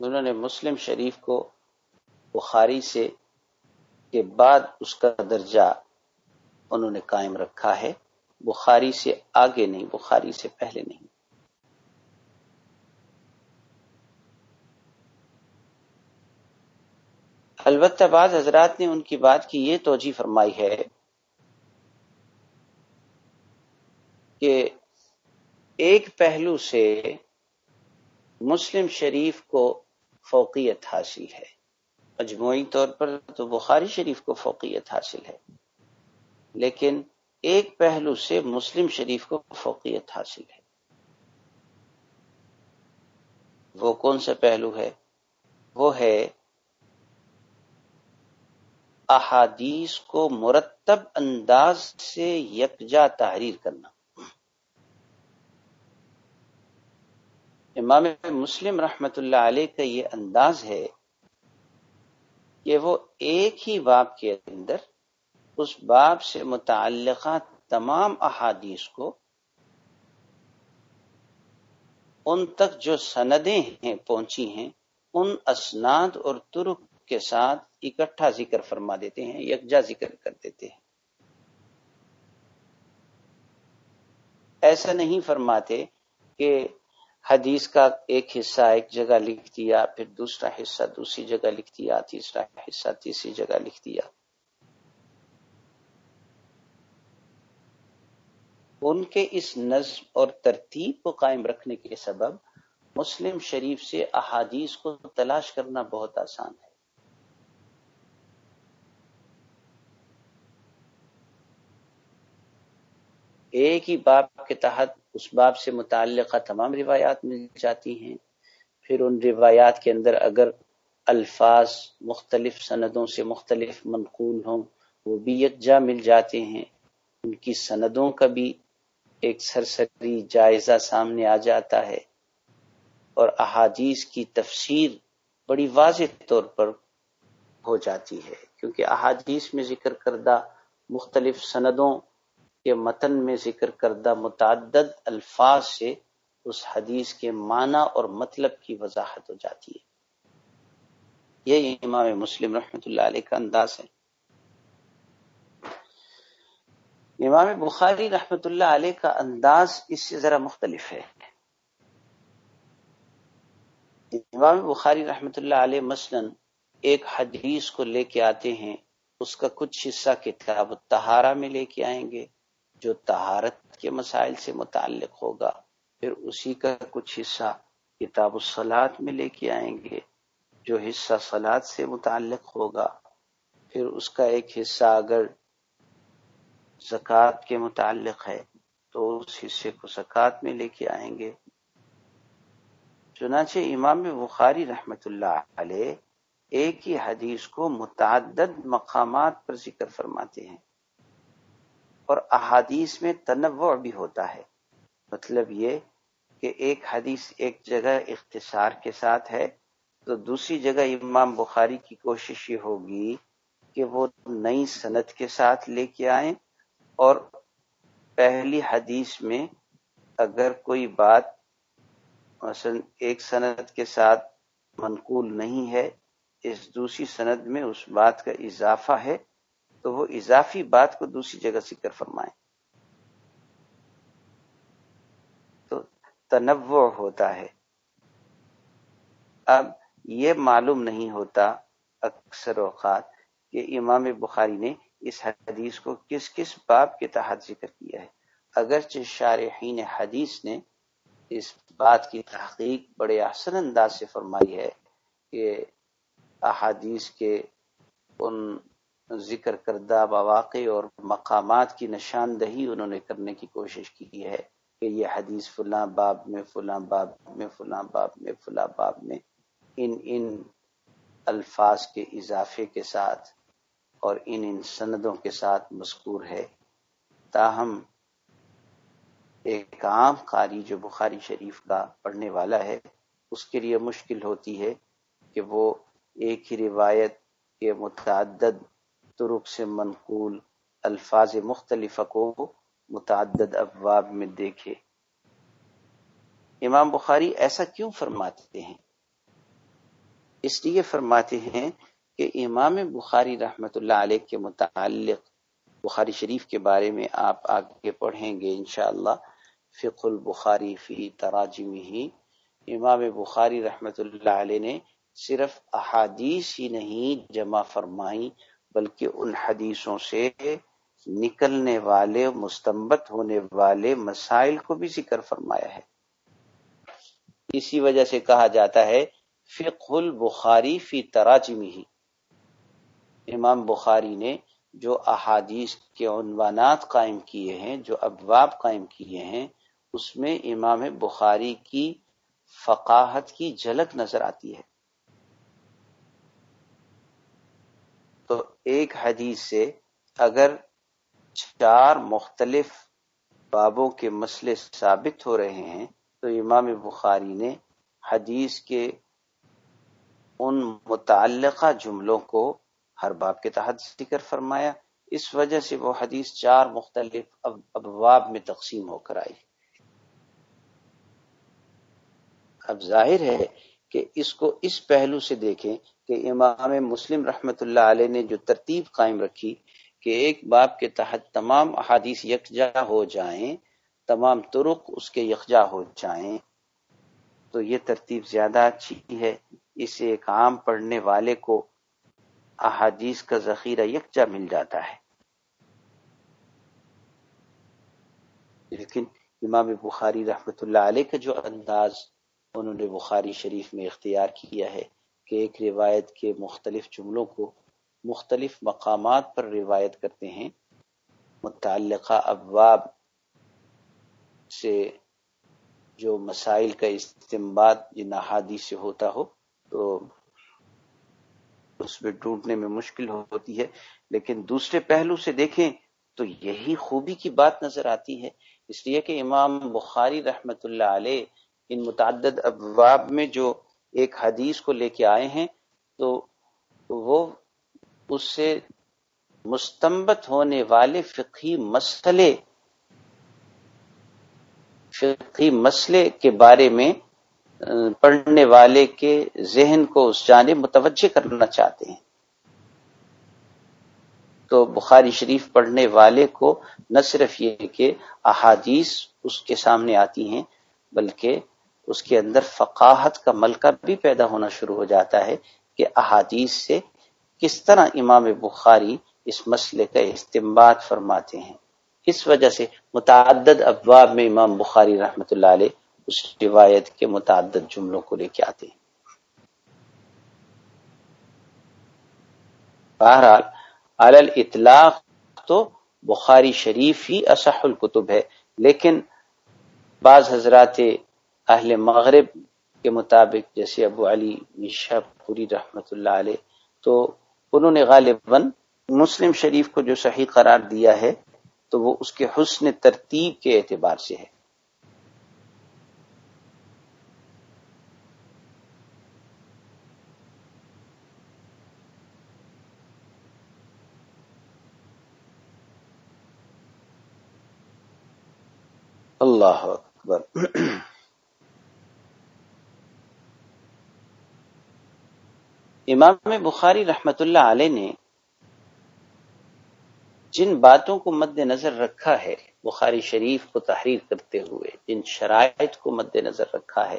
انہوں نے مسلم شریف کو بخاری سے کے بعد اس کا درجہ انہوں نے قائم رکھا ہے۔ بخاری سے آگے نہیں، بخاری سے پہلے نہیں۔ البتہ بعض حضرات نے ان کی بات کی یہ توجہ فرمائی ہے کہ ایک پہلو سے مسلم شریف کو فوقیت حاصل ہے۔ مجموعی طور پر تو بخاری شریف کو فوقیت حاصل ہے۔ لیکن ایک پہلو سے مسلم شریف کو فوقیت حاصل ہے۔ وہ کون سا پہلو ہے؟ وہ ہے احادیث کو مرتب انداز سے یکجا تحریر کرنا۔ امام مسلم رحمت اللہ علیہ کا یہ انداز ہے کہ وہ ایک ہی باب کے اندر اس باب سے متعلقہ تمام احادیث کو ان تک جو سندیں ہیں پہنچی ہیں، ان اسناد اور ترک کے ساتھ اکٹھا ذکر فرما دیتے ہیں، یکجا ذکر کر دیتے ہیں۔ ایسا نہیں فرماتے کہ حدیث کا ایک حصہ ایک جگہ لکھ دیا، پھر دوسرا حصہ، دوسری جگہ لکھ دیا، تیسرا حصہ، تیسری جگہ لکھ دیا۔ ان کے اس نظم اور ترتیب کو قائم رکھنے کے سبب مسلم شریف سے احادیث کو تلاش کرنا بہت آسان ہے۔ ایک ہی باب کے تحت اس باب سے متعلقہ تمام روایات مل جاتی ہیں۔ پھر ان روایات کے اندر اگر الفاظ مختلف سندوں سے مختلف منقول ہوں، وہ بھی یکجا مل جاتے ہیں۔ ان کی سندوں کا بھی ایک سرسری جائزہ سامنے آ جاتا ہے۔ اور احادیث کی تفسیر بڑی واضح طور پر ہو جاتی ہے، کیونکہ احادیث میں ذکر کردہ مختلف سندوں کے متن میں ذکر کردہ متعدد الفاظ سے اس حدیث کے معنی اور مطلب کی وضاحت ہو جاتی ہے۔ یہ امام مسلم رحمت اللہ علیہ کا انداز ہے۔ امام بخاری رحمت اللہ علیہ کا انداز اس سے ذرا مختلف ہے۔ امام بخاری رحمت اللہ علیہ مثلا ایک حدیث کو لے کے آتے ہیں، اس کا کچھ حصہ کتاب التہارا میں لے کے آئیں گے جو تہارت کے مسائل سے متعلق ہوگا، پھر اسی کا کچھ حصہ کتاب الصلاط میں لے کے آئیں گے۔ جو حصہ سلاد سے متعلق ہوگا، پھر اس کا ایک حصہ اگر زکوٰۃ کے متعلق ہے، تو اس حصے کو زکوٰۃ میں لے کے آئیں گے۔ چنانچہ امام بخاری رحمت اللہ علیہ ایک ہی حدیث کو متعدد مقامات پر ذکر فرماتے ہیں۔ اور احادیث میں تنوع بھی ہوتا ہے۔ مطلب یہ کہ ایک حدیث ایک جگہ اختصار کے ساتھ ہے، تو دوسری جگہ امام بخاری کی کوشش یہ ہوگی کہ وہ نئی صنعت کے ساتھ لے کے آئیں۔ اور پہلی حدیث میں اگر کوئی بات مثلا ایک صنعت کے ساتھ منقول نہیں ہے، اس دوسری سند میں اس بات کا اضافہ ہے۔ تو وہ اضافی بات کو دوسری جگہ ذکر فرمائیں۔ تو تنوع ہوتا ہے۔ اب یہ معلوم نہیں ہوتا اکثر اوقات کہ امام بخاری نے اس حدیث کو کس کس باب کے تحت ذکر کیا ہے۔ اگرچہ شارحین حدیث نے اس بات کی تحقیق بڑے احسن انداز سے فرمائی ہے کہ احادیث کے ان ذکر کردہ مواقع اور مقامات کی نشاندہی انہوں نے کرنے کی کوشش کی ہے کہ یہ حدیث فلاں باب میں، فلاں باب میں، فلاں باب میں، فلاں باب میں ان ان الفاظ کے اضافے کے ساتھ اور ان ان سندوں کے ساتھ مذکور ہے۔ تاہم، ایک عام قاری جو بخاری شریف کا پڑھنے والا ہے، اس کے لیے مشکل ہوتی ہے کہ وہ ایک ہی روایت کے متعدد ترک سے منقول الفاظ مختلف کو متعدد ابواب میں دیکھے۔ امام بخاری ایسا کیوں فرماتے ہیں؟ اس لیے فرماتے ہیں کہ امام بخاری رحمت اللہ علیہ کے متعلق بخاری شریف کے بارے میں آپ آگے پڑھیں گے انشاءاللہ۔ فقہ البخاری فی تراجم ہی امام بخاری رحمت اللہ علیہ نے صرف احادیث ہی نہیں جمع فرمائی بلکہ ان حدیثوں سے نکلنے والے مستمت ہونے والے مسائل کو بھی ذکر فرمایا ہے۔ اسی وجہ سے کہا جاتا ہے، فقہ البخاری فی تراجم ہی امام بخاری نے جو احادیث کے عنوانات قائم کیے ہیں، جو ابواب قائم کیے ہیں، اس میں امام بخاری کی فقاہت کی جھلک نظر آتی ہے۔ تو ایک حدیث سے اگر چار مختلف بابوں کے مسئلے ثابت ہو رہے ہیں، تو امام بخاری نے حدیث کے ان متعلقہ جملوں کو ہر باب کے تحت ذکر فرمایا۔ اس وجہ سے وہ حدیث چار مختلف ابواب میں تقسیم ہو کر آئی۔ اب ظاہر ہے کہ اس کو اس پہلو سے دیکھیں کہ امام مسلم رحمت اللہ علیہ نے جو ترتیب قائم رکھی کہ ایک باب کے تحت تمام احادیث یکجا ہو جائیں، تمام ترک اس کے یکجا ہو جائیں، تو یہ ترتیب زیادہ اچھی ہے۔ اسے ایک عام پڑھنے والے کو احادیث کا ذخیرہ یکجا مل جاتا ہے۔ لیکن امام بخاری رحمت اللہ علیہ کا جو انداز انہوں نے بخاری شریف میں اختیار کیا ہے کہ ایک روایت کے مختلف جملوں کو مختلف مقامات پر روایت کرتے ہیں۔ متعلقہ ابواب سے جو مسائل کا استعمال جن احادی سے ہوتا ہو تو اس میں ڈھونڈنے میں مشکل ہوتی ہے۔ لیکن دوسرے پہلو سے دیکھیں تو یہی خوبی کی بات نظر آتی ہے۔ اس لیے کہ امام بخاری رحمت اللہ علیہ ان متعدد ابواب میں جو ایک حدیث کو لے کے آئے ہیں، تو وہ اس سے مستمت ہونے والے فقہی مسئلے فقہی مسئلے کے بارے میں پڑھنے والے کے ذہن کو اس جانب متوجہ کرنا چاہتے ہیں۔ تو بخاری شریف پڑھنے والے کو نہ صرف یہ کہ احادیث اس کے سامنے آتی ہیں، بلکہ اس کے اندر فقاہت کا ملکہ بھی پیدا ہونا شروع ہو جاتا ہے کہ احادیث سے کس طرح امام بخاری اس مسئلے کا استعمال فرماتے ہیں۔ اس وجہ سے متعدد ابواب میں امام بخاری رحمت اللہ علیہ اس روایت کے متعدد جملوں کو لے کے آتے ہیں۔ بہرحال علل اطلاق تو بخاری شریف ہی اصح الکتب ہے، لیکن بعض حضرات اہل مغرب کے مطابق، جیسے ابو علی نشا پوری رحمت اللہ علیہ، تو انہوں نے غالباً مسلم شریف کو جو صحیح قرار دیا ہے، تو وہ اس کے حسن ترتیب کے اعتبار سے ہے۔ اللہ اکبر۔ امام بخاری رحمت اللہ علیہ نے جن باتوں کو مد نظر رکھا ہے، بخاری شریف کو تحریر کرتے ہوئے، جن شرائط کو مد نظر رکھا ہے،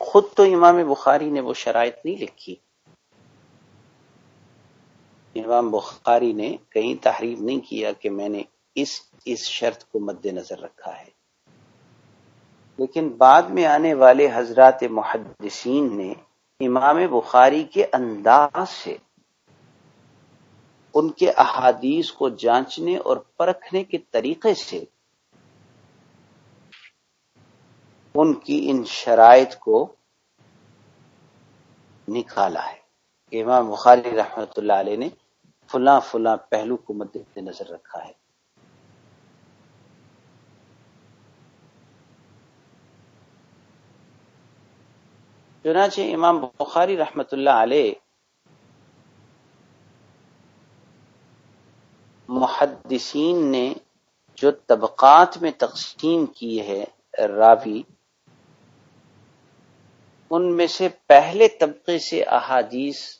خود تو امام بخاری نے وہ شرائط نہیں لکھی۔ امام بخاری نے کہیں تحریر نہیں کیا کہ میں نے اس اس شرط کو مد نظر رکھا ہے۔ لیکن بعد میں آنے والے حضرات محدثین نے امام بخاری کے انداز سے ان کے احادیث کو جانچنے اور پرکھنے کے طریقے سے ان کی ان شرائط کو نکالا ہے۔ امام بخاری رحمت اللہ علیہ نے فلاں فلاں پہلو کو مد نظر رکھا ہے۔ چنانچہ امام بخاری رحمت اللہ علیہ محدثین نے جو طبقات میں تقسیم کی ہے، راوی، ان میں سے پہلے طبقے سے احادیث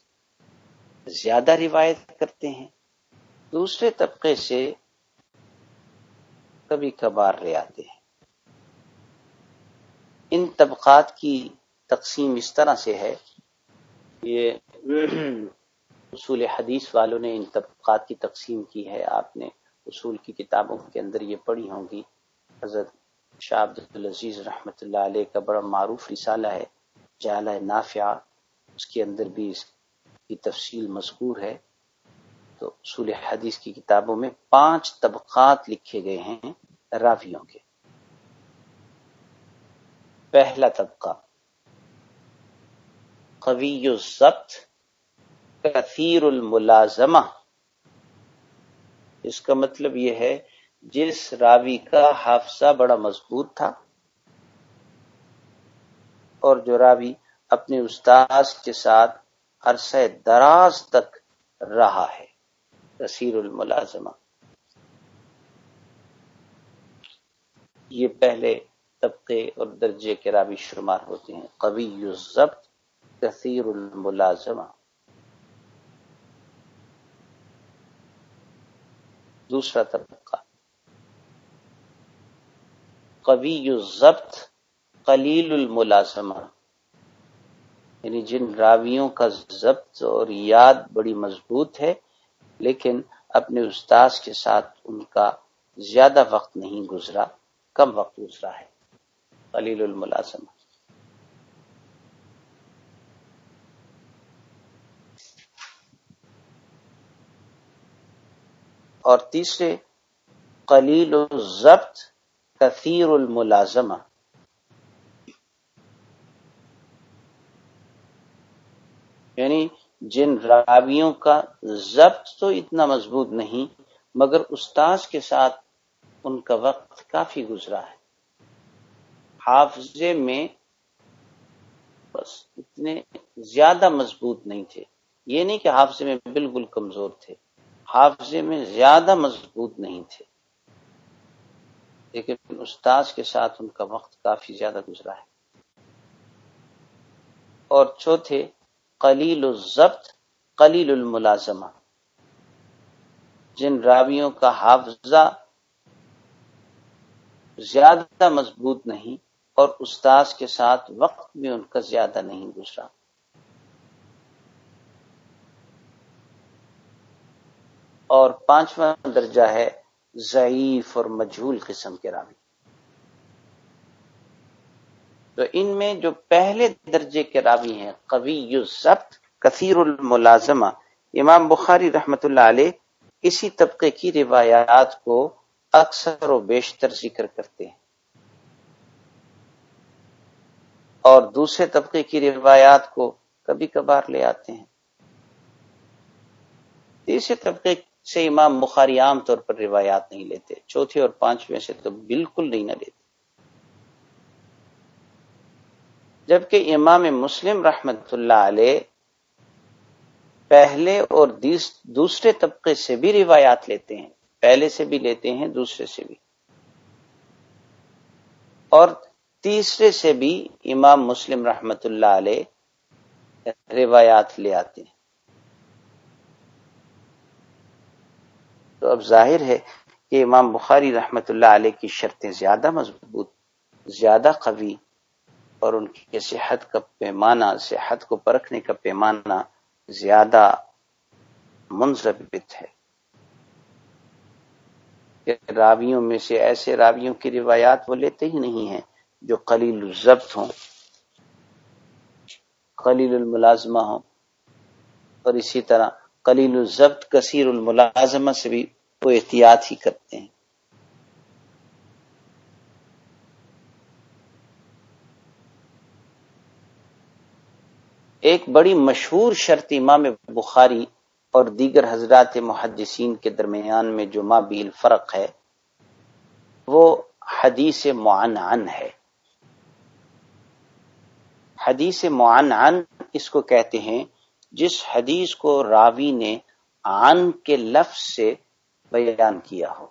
زیادہ روایت کرتے ہیں، دوسرے طبقے سے کبھی کبھار لے آتے ہیں۔ ان طبقات کی تقسیم اس طرح سے ہے یہ اصول حدیث والوں نے ان طبقات کی تقسیم کی ہے۔ آپ نے اصول کی کتابوں کے اندر یہ پڑھی ہوں گی۔ حضرت شاہ عبدالعزیز رحمۃ اللہ علیہ کا بڑا معروف رسالہ ہے جالہ نافعہ۔ اس کے اندر بھی اس کی تفصیل مذکور ہے۔ تو اصول حدیث کی کتابوں میں پانچ طبقات لکھے گئے ہیں راویوں کے۔ پہلا طبقہ قوی الضبط، کثیر الملازمہ۔ اس کا مطلب یہ ہے، جس راوی کا حافظہ بڑا مضبوط تھا، اور جو راوی اپنے استاذ کے ساتھ عرصہ دراز تک رہا ہے، کثیر الملازمہ۔ یہ پہلے طبقے اور درجے کے راوی شمار ہوتے ہیں، قوی الضبط کثیر الملازمہ دوسرا طبقہ. قوی ضبط قلیل الملازمہ. یعنی جن راویوں کا ضبط اور یاد بڑی مضبوط ہے، لیکن اپنے استاذ کے ساتھ ان کا زیادہ وقت نہیں گزرا، کم وقت گزرا ہے. قلیل الملازمہ. اور تیسرے، قلیل الضبط کثیر الملازمہ۔ یعنی جن راویوں کا ضبط تو اتنا مضبوط نہیں، مگر استاذ کے ساتھ ان کا وقت کافی گزرا ہے۔ حافظے میں بس اتنے زیادہ مضبوط نہیں تھے۔ یہ نہیں کہ حافظے میں بالکل کمزور تھے۔ حافظے میں زیادہ مضبوط نہیں تھے۔ لیکن استاذ کے ساتھ ان کا وقت کافی زیادہ گزرا ہے۔ اور چوتھے، قلیل الضبط، قلیل الملازمہ۔ جن راویوں کا حافظہ زیادہ مضبوط نہیں اور استاذ کے ساتھ وقت میں ان کا زیادہ نہیں گزرا۔ اور پانچواں درجہ ہے ضعیف اور مجھول قسم کے راوی۔ تو ان میں جو پہلے درجے کے راوی ہیں، قوی ضبط کثیر الملازمہ، امام بخاری رحمت اللہ علیہ اسی طبقے کی روایات کو اکثر و بیشتر ذکر کرتے ہیں۔ اور دوسرے طبقے کی روایات کو کبھی کبھار لے آتے ہیں۔ تیسرے طبقے سے امام بخاری عام طور پر روایات نہیں لیتے چوتھے اور پانچویں سے تو بالکل نہیں نہ لیتے۔ جبکہ امام مسلم رحمت اللہ علیہ پہلے اور دوسرے طبقے سے بھی روایات لیتے ہیں۔ پہلے سے بھی لیتے ہیں، دوسرے سے بھی۔ اور تیسرے سے بھی امام مسلم رحمت اللہ علیہ روایات لے آتے ہیں۔ تو اب ظاہر ہے کہ امام بخاری رحمت اللہ علیہ کی شرطیں زیادہ مضبوط، زیادہ قوی اور ان کی صحت کا پیمانہ، صحت کو پرکھنے کا پیمانہ زیادہ منظبت ہے۔ راویوں میں سے ایسے راویوں کی روایات وہ لیتے ہی نہیں ہیں جو قلیل الضبط ہوں، قلیل الملازمہ ہوں اور اسی طرح قلیل الضبط کثیر الملازمہ سے بھی وہ احتیاط ہی کرتے ہیں۔ ایک بڑی مشہور شرط امام بخاری اور دیگر حضرات محدثین کے درمیان میں جو مابیل فرق ہے، وہ حدیث معنعن ہے۔ حدیث معنعن اس کو کہتے ہیں جس حدیث کو راوی نے عن کے لفظ سے بیان کیا ہو۔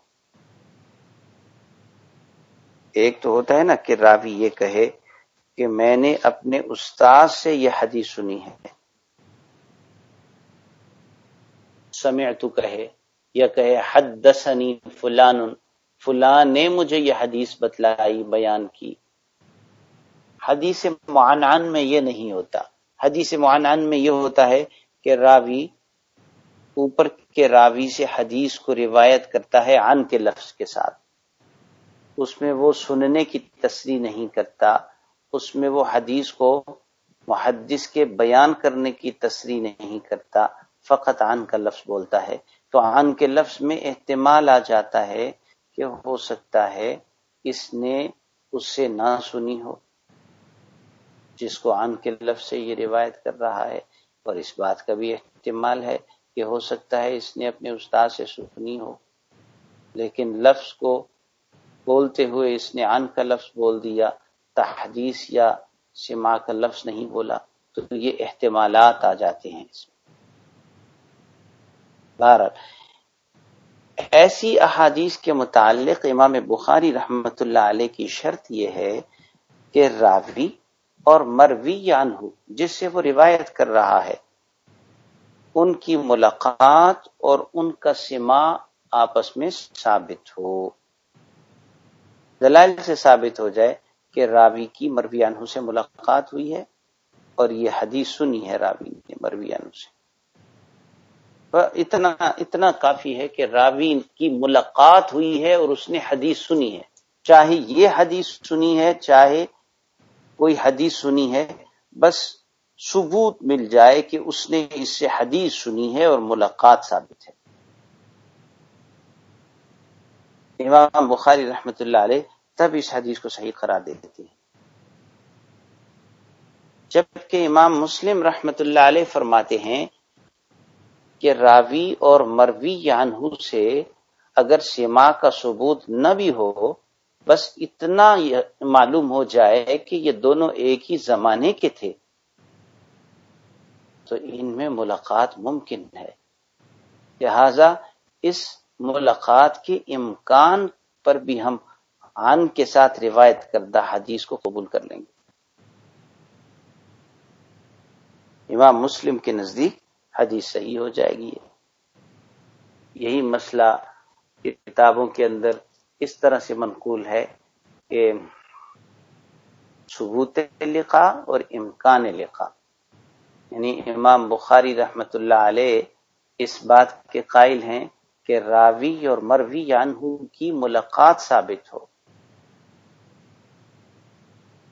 ایک تو ہوتا ہے نا کہ راوی یہ کہے کہ میں نے اپنے استاد سے یہ حدیث سنی ہے۔ سمعت کہے یا کہے، حدثنی فلان فلان نے مجھے یہ حدیث بتلائی، بیان کی۔ حدیث معنان میں یہ نہیں ہوتا۔ حدیث معنان میں یہ ہوتا ہے کہ راوی اوپر کے راوی سے حدیث کو روایت کرتا ہے عن کے لفظ کے ساتھ۔ اس میں وہ سننے کی تصریح نہیں کرتا، اس میں وہ حدیث کو محدث کے بیان کرنے کی تصریح نہیں کرتا، فقط عن کا لفظ بولتا ہے۔ تو عن کے لفظ میں احتمال آ جاتا ہے کہ ہو سکتا ہے اس نے اس سے نہ سنی ہو۔ جس کو عن کے لفظ سے یہ روایت کر رہا ہے اور اس بات کا بھی احتمال ہے کہ ہو سکتا ہے اس نے اپنے استاد سے سنی ہو۔ لیکن لفظ کو بولتے ہوئے اس نے عن کا لفظ بول دیا، تحدیث یا سما کا لفظ نہیں بولا، تو یہ احتمالات آ جاتے ہیں اس میں۔ بہرحال، ایسی احادیث کے متعلق امام بخاری رحمت اللہ علیہ کی شرط یہ ہے کہ راوی اور مروی عنہ، جس سے وہ روایت کر رہا ہے۔ ان کی ملاقات اور ان کا سما آپس میں ثابت ہو۔ دلائل سے ثابت ہو جائے کہ راوی کی مروی عنہ سے ملاقات ہوئی ہے اور یہ حدیث سنی ہے راوی نے، مروی عنہ سے۔ اتنا اتنا کافی ہے کہ راوی کی ملاقات ہوئی ہے اور اس نے حدیث سنی ہے۔ چاہے یہ حدیث سنی ہے، چاہے کوئی حدیث سنی ہے، بس ثبوت مل جائے کہ اس نے اس سے حدیث سنی ہے اور ملاقات ثابت ہے۔ امام بخاری رحمت اللہ علیہ تب اس حدیث کو صحیح قرار دے دیتے ہیں۔ جبکہ امام مسلم رحمت اللہ علیہ فرماتے ہیں کہ راوی اور مروی عنہ سے اگر سما کا ثبوت نہ بھی ہو بس اتنا معلوم ہو جائے کہ یہ دونوں ایک ہی زمانے کے تھے۔ تو ان میں ملاقات ممکن ہے۔ لہذا اس ملاقات کے امکان پر بھی ہم عن کے ساتھ روایت کردہ حدیث کو قبول کر لیں گے۔ امام مسلم کے نزدیک حدیث صحیح ہو جائے گی۔ یہی مسئلہ کتابوں کے اندر اس طرح سے منقول ہے کہ ثبوت لقا اور امکان لقا یعنی امام بخاری رحمت اللہ علیہ اس بات کے قائل ہیں کہ راوی اور مروی عنہ کی ملاقات ثابت ہو۔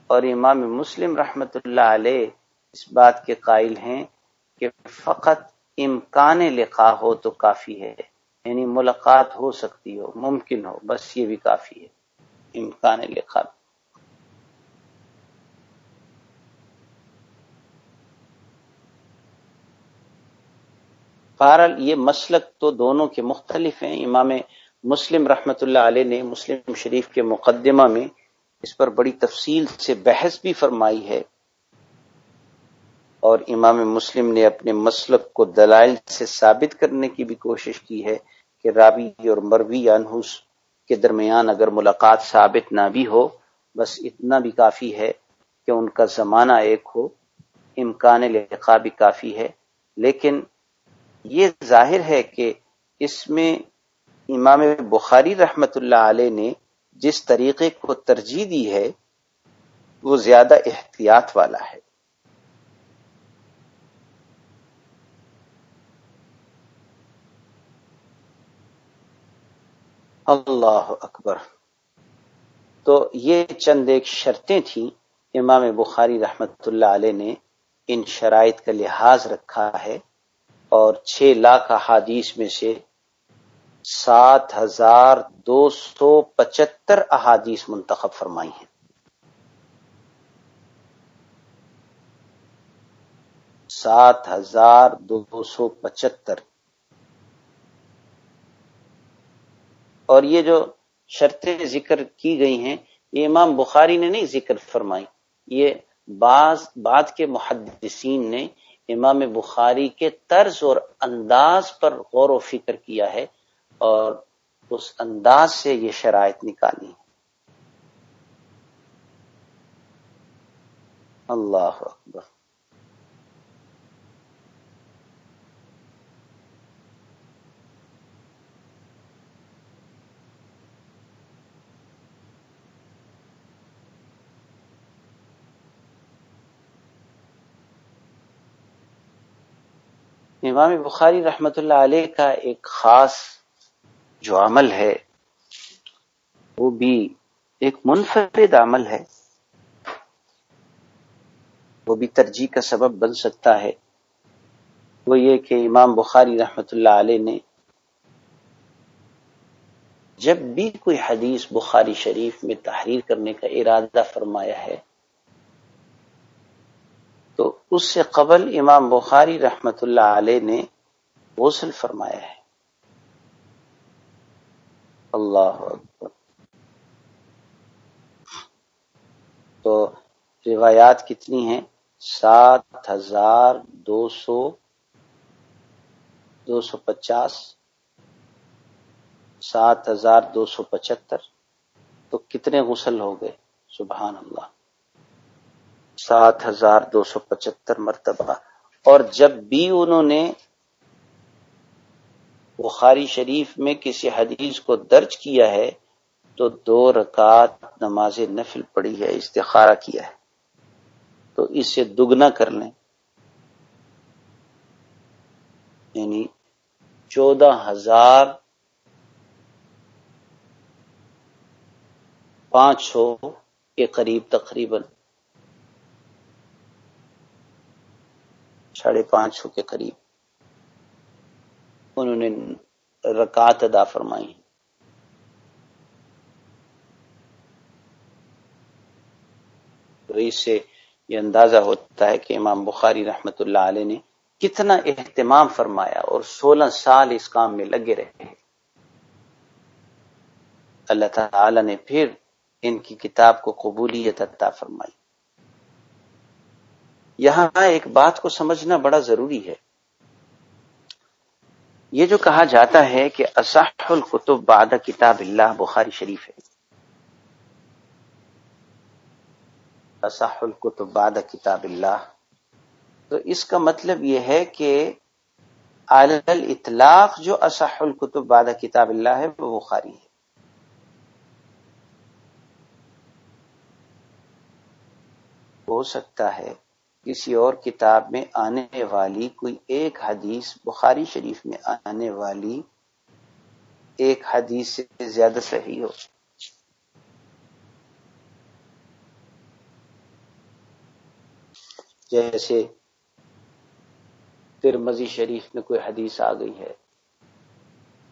اور امام مسلم رحمت اللہ علیہ اس بات کے قائل ہیں کہ فقط امکان لقا ہو تو کافی ہے۔ یعنی ملاقات ہو سکتی ہو، ممکن ہو، بس یہ بھی کافی ہے، امکان لقا بہرحال یہ مسلک تو دونوں کے مختلف ہیں۔ امام مسلم رحمت اللہ علیہ نے مسلم شریف کے مقدمہ میں اس پر بڑی تفصیل سے بحث بھی فرمائی ہے۔ اور امام مسلم نے اپنے مسلک کو دلائل سے ثابت کرنے کی بھی کوشش کی ہے کہ رابی اور مروی انحس کے درمیان اگر ملاقات ثابت نہ بھی ہو، بس اتنا بھی کافی ہے کہ ان کا زمانہ ایک ہو، امکان لقا بھی کافی ہے۔ لیکن یہ ظاہر ہے کہ اس میں امام بخاری رحمت اللہ علیہ نے جس طریقے کو ترجیح دی ہے، وہ زیادہ احتیاط والا ہے۔ اللہ اکبر۔ تو یہ چند ایک شرطیں تھیں، امام بخاری رحمت اللہ علیہ نے ان شرائط کا لحاظ رکھا ہے اور چھ لاکھ احادیث میں سے سات ہزار دو سو پچہتر احادیث منتخب فرمائی ہیں۔ سات ہزار دو سو پچہتر۔ اور یہ جو شرطیں ذکر کی گئی ہیں، یہ امام بخاری نے نہیں ذکر فرمائی۔ یہ بعض، بعد کے محدثین نے امام بخاری کے طرز اور انداز پر غور و فکر کیا ہے اور اس انداز سے یہ شرائط نکالی۔ اللہ اکبر۔ امام بخاری رحمت اللہ علیہ کا ایک خاص جو عمل ہے، وہ بھی ایک منفرد عمل ہے۔ وہ بھی ترجیح کا سبب بن سکتا ہے۔ وہ یہ کہ امام بخاری رحمت اللہ علیہ نے جب بھی کوئی حدیث بخاری شریف میں تحریر کرنے کا ارادہ فرمایا ہے تو اس سے قبل امام بخاری رحمت اللہ علیہ نے غسل فرمایا ہے۔ اللہ اکبر۔ تو روایات کتنی ہیں؟ سات ہزار دو سو دو سو پچاس، سات ہزار دو سو پچہتر۔ تو کتنے غسل ہو گئے؟ سبحان اللہ۔ سات ہزار دو سو پچہتر مرتبہ۔ اور جب بھی انہوں نے بخاری شریف میں کسی حدیث کو درج کیا ہے، تو دو رکعت نماز نفل پڑی ہے، استخارہ کیا ہے۔ تو اسے دگنا کر لیں۔ یعنی چودہ ہزار پانچ سو کے قریب تقریباً۔ ساڑھے پانچ سو کے قریب۔ انہوں نے رکعت ادا فرمائی۔ تو اس سے یہ اندازہ ہوتا ہے کہ امام بخاری رحمت اللہ علیہ نے کتنا اہتمام فرمایا اور سولہ سال اس کام میں لگے رہے۔ اللہ تعالی نے پھر ان کی کتاب کو قبولیت عطا فرمائی۔ یہاں ایک بات کو سمجھنا بڑا ضروری ہے۔ یہ جو کہا جاتا ہے کہ اصح القتب بعد کتاب اللہ، بخاری شریف ہے۔ اصح القتب بعد کتاب اللہ۔ تو اس کا مطلب یہ ہے کہ اطلاق جو اصح القتب بعد کتاب اللہ ہے، وہ بخاری ہے۔ ہو سکتا ہے کسی اور کتاب میں آنے والی، کوئی ایک حدیث بخاری شریف میں آنے والی ایک حدیث سے زیادہ صحیح ہو۔ جیسے ترمزی شریف میں کوئی حدیث آ گئی ہے،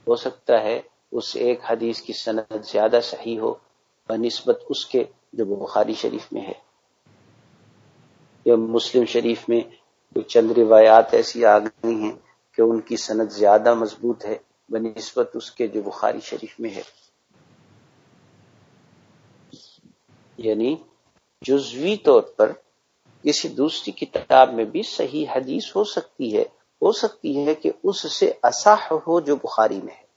ہو سکتا ہے اس ایک حدیث کی صنعت زیادہ صحیح ہو بنسبت اس کے جو بخاری شریف میں ہے۔ مسلم شریف میں چند روایات ایسی آ گئی ہیں کہ ان کی صنعت زیادہ مضبوط ہے، بنسبت اس کے جو بخاری شریف میں ہے۔ یعنی جزوی طور پر کسی دوسری کتاب میں بھی صحیح حدیث ہو سکتی ہے، ہو سکتی ہے کہ اس سے اصح ہو جو بخاری میں ہے۔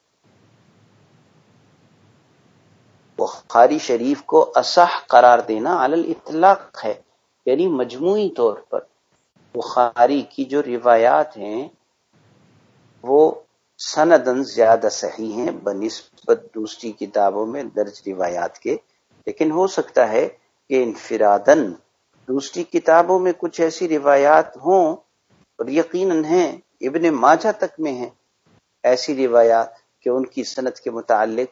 بخاری شریف کو اصح قرار دینا علل اطلاق ہے۔ یعنی مجموعی طور پر بخاری کی جو روایات ہیں، وہ سندن زیادہ صحیح ہیں، بنسبت دوسری کتابوں میں درج روایات کے۔ لیکن ہو سکتا ہے کہ انفرادن دوسری کتابوں میں کچھ ایسی روایات ہوں، اور یقیناً ہیں ابن ماجہ تک میں ہیں، ایسی روایات کہ ان کی صنعت کے متعلق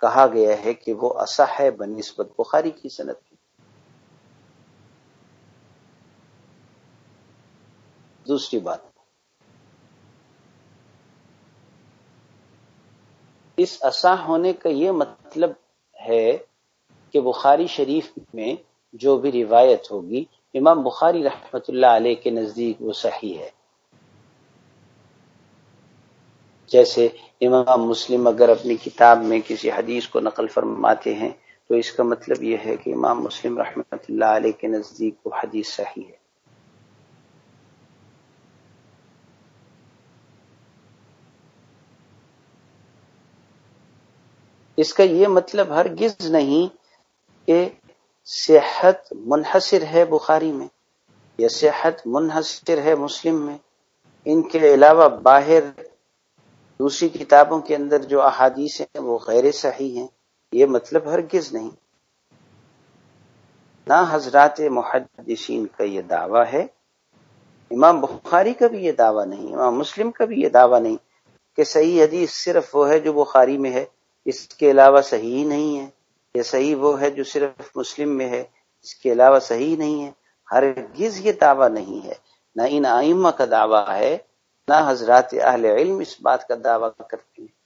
کہا گیا ہے کہ وہ اصح ہے بنسبت بخاری کی صنعت دوسری بات۔ اس اصح ہونے کا یہ مطلب ہے کہ بخاری شریف میں جو بھی روایت ہوگی، امام بخاری رحمت اللہ علیہ کے نزدیک وہ صحیح ہے۔ جیسے امام مسلم اگر اپنی کتاب میں کسی حدیث کو نقل فرماتے ہیں، تو اس کا مطلب یہ ہے کہ امام مسلم رحمت اللہ علیہ کے نزدیک وہ حدیث صحیح ہے۔ اس کا یہ مطلب ہرگز نہیں کہ صحت منحصر ہے بخاری میں یہ صحت منحصر ہے مسلم میں۔ ان کے علاوہ باہر دوسری کتابوں کے اندر جو احادیث ہیں وہ غیر صحیح ہیں۔ یہ مطلب ہرگز نہیں۔ نہ حضرات محدثین کا یہ دعویٰ ہے، امام بخاری کا بھی یہ دعویٰ نہیں، امام مسلم کا بھی یہ دعویٰ نہیں کہ صحیح حدیث صرف وہ ہے جو بخاری میں ہے۔ اس کے علاوہ صحیح نہیں ہے۔ یہ صحیح وہ ہے جو صرف مسلم میں ہے۔ اس کے علاوہ صحیح نہیں ہے۔ ہرگز یہ دعویٰ نہیں ہے۔ نہ ان آئمہ کا دعویٰ ہے، نہ حضرات اہل علم اس بات کا دعویٰ کرتے ہیں۔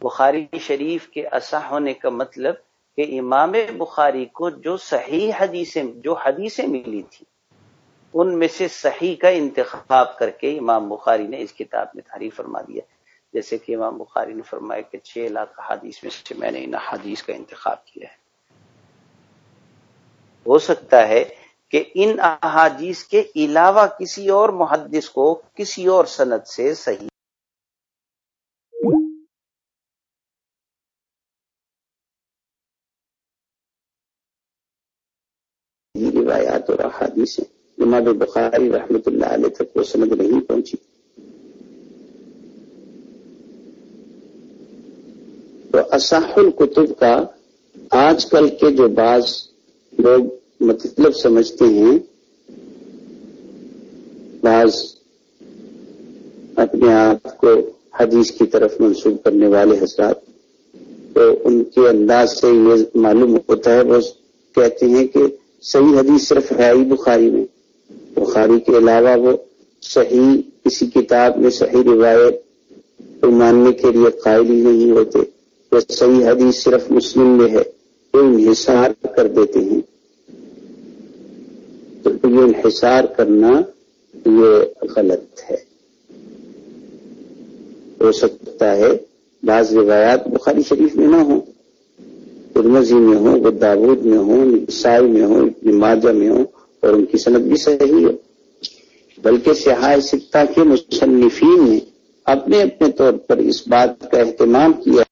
بخاری شریف کے اصح ہونے کا مطلب کہ امام بخاری کو جو صحیح حدیثیں، جو حدیثیں ملی تھی ان میں سے صحیح کا انتخاب کر کے امام بخاری نے اس کتاب میں تعریف فرما دیا۔ جیسے کہ امام بخاری نے فرمایا کہ چھ لاکھ حدیث میں سے میں نے ان حدیث کا انتخاب کیا ہے۔ ہو سکتا ہے کہ ان احادیث کے علاوہ کسی اور محدث کو کسی اور صنعت سے صحیح روایات اور احادیث امام بخاری رحمت اللہ علیہ تک وہ سند نہیں پہنچی۔ تو اصح الکتب کا آج کل کے جو بعض لوگ مطلب سمجھتے ہیں، بعض اپنے آپ کو حدیث کی طرف منسوخ کرنے والے حضرات، تو ان کے انداز سے یہ معلوم ہوتا ہے، وہ کہتے ہیں کہ صحیح حدیث صرف ہے ہی بخاری میں، بخاری کے علاوہ وہ صحیح، کسی کتاب میں صحیح روایت کو ماننے کے لیے قائل ہی نہیں ہوتے۔ وہ صحیح حدیث صرف مسلم میں ہے، تو انحصار کر دیتے ہیں۔ تو یہ انحصار کرنا یہ غلط ہے۔ ہو سکتا ہے بعض روایات بخاری شریف میں نہ ہوں ترمزی میں ہوں بداود میں ہوں، نسائی میں ہوں ماجہ میں ہوں، اور ان کی صنعت بھی صحیح ہو بلکہ سیاح سکتا کے مصنفین نے اپنے اپنے طور پر اس بات کا اہتمام کیا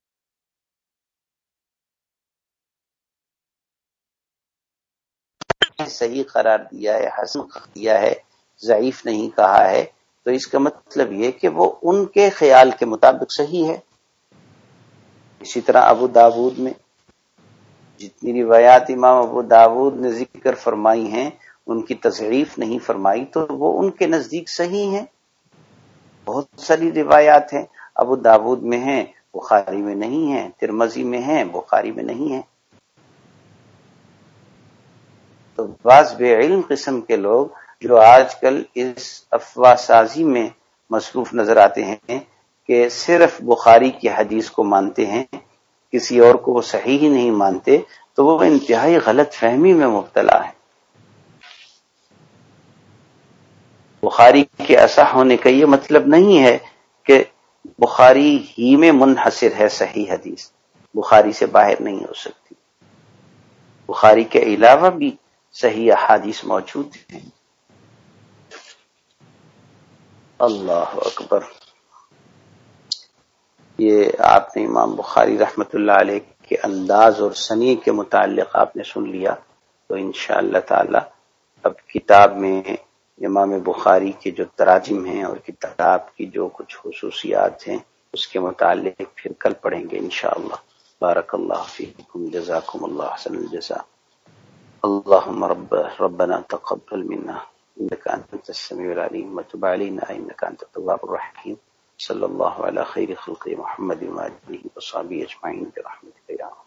صحیح قرار دیا ہے، حسن دیا ہے، ضعیف نہیں کہا ہے، تو اس کا مطلب یہ کہ وہ ان کے خیال کے مطابق صحیح ہے۔ اسی طرح ابو داود میں جتنی روایات امام ابو داود نے ذکر فرمائی ہیں، ان کی تصریف نہیں فرمائی، تو وہ ان کے نزدیک صحیح ہیں۔ بہت ساری روایات ہیں، ابو داود میں ہیں، بخاری میں نہیں ہیں ترمزی میں ہیں، بخاری میں نہیں ہیں۔ تو بعض بے علم قسم کے لوگ جو آج کل اس افواہ سازی میں مصروف نظر آتے ہیں کہ صرف بخاری کی حدیث کو مانتے ہیں، کسی اور کو وہ صحیح ہی نہیں مانتے، تو وہ انتہائی غلط فہمی میں مبتلا ہے۔ بخاری کے ایسا ہونے کا یہ مطلب نہیں ہے کہ بخاری ہی میں منحصر ہے صحیح حدیث، بخاری سے باہر نہیں ہو سکتی۔ بخاری کے علاوہ بھی صحیح احادیث موجود ہیں۔ اللہ اکبر۔ یہ آپ نے امام بخاری رحمت اللہ علیہ کے انداز اور سنی کے متعلق آپ نے سن لیا، تو انشاء اللہ تعالی اب کتاب میں امام بخاری کے جو تراجم ہیں اور کتاب کی جو کچھ خصوصیات ہیں، اس کے متعلق پھر کل پڑھیں گے انشاءاللہ۔ بارک اللہ فیکم، جزاکم اللہ حسن الجزا اللهم رب ربنا تقبل منا. إنك أنت السميع العليم. وتب علينا. إنك أنت التواب الرحيم. صلى الله على خير خلق محمد وآله وصحبه أجمعين برحمتك يا رب.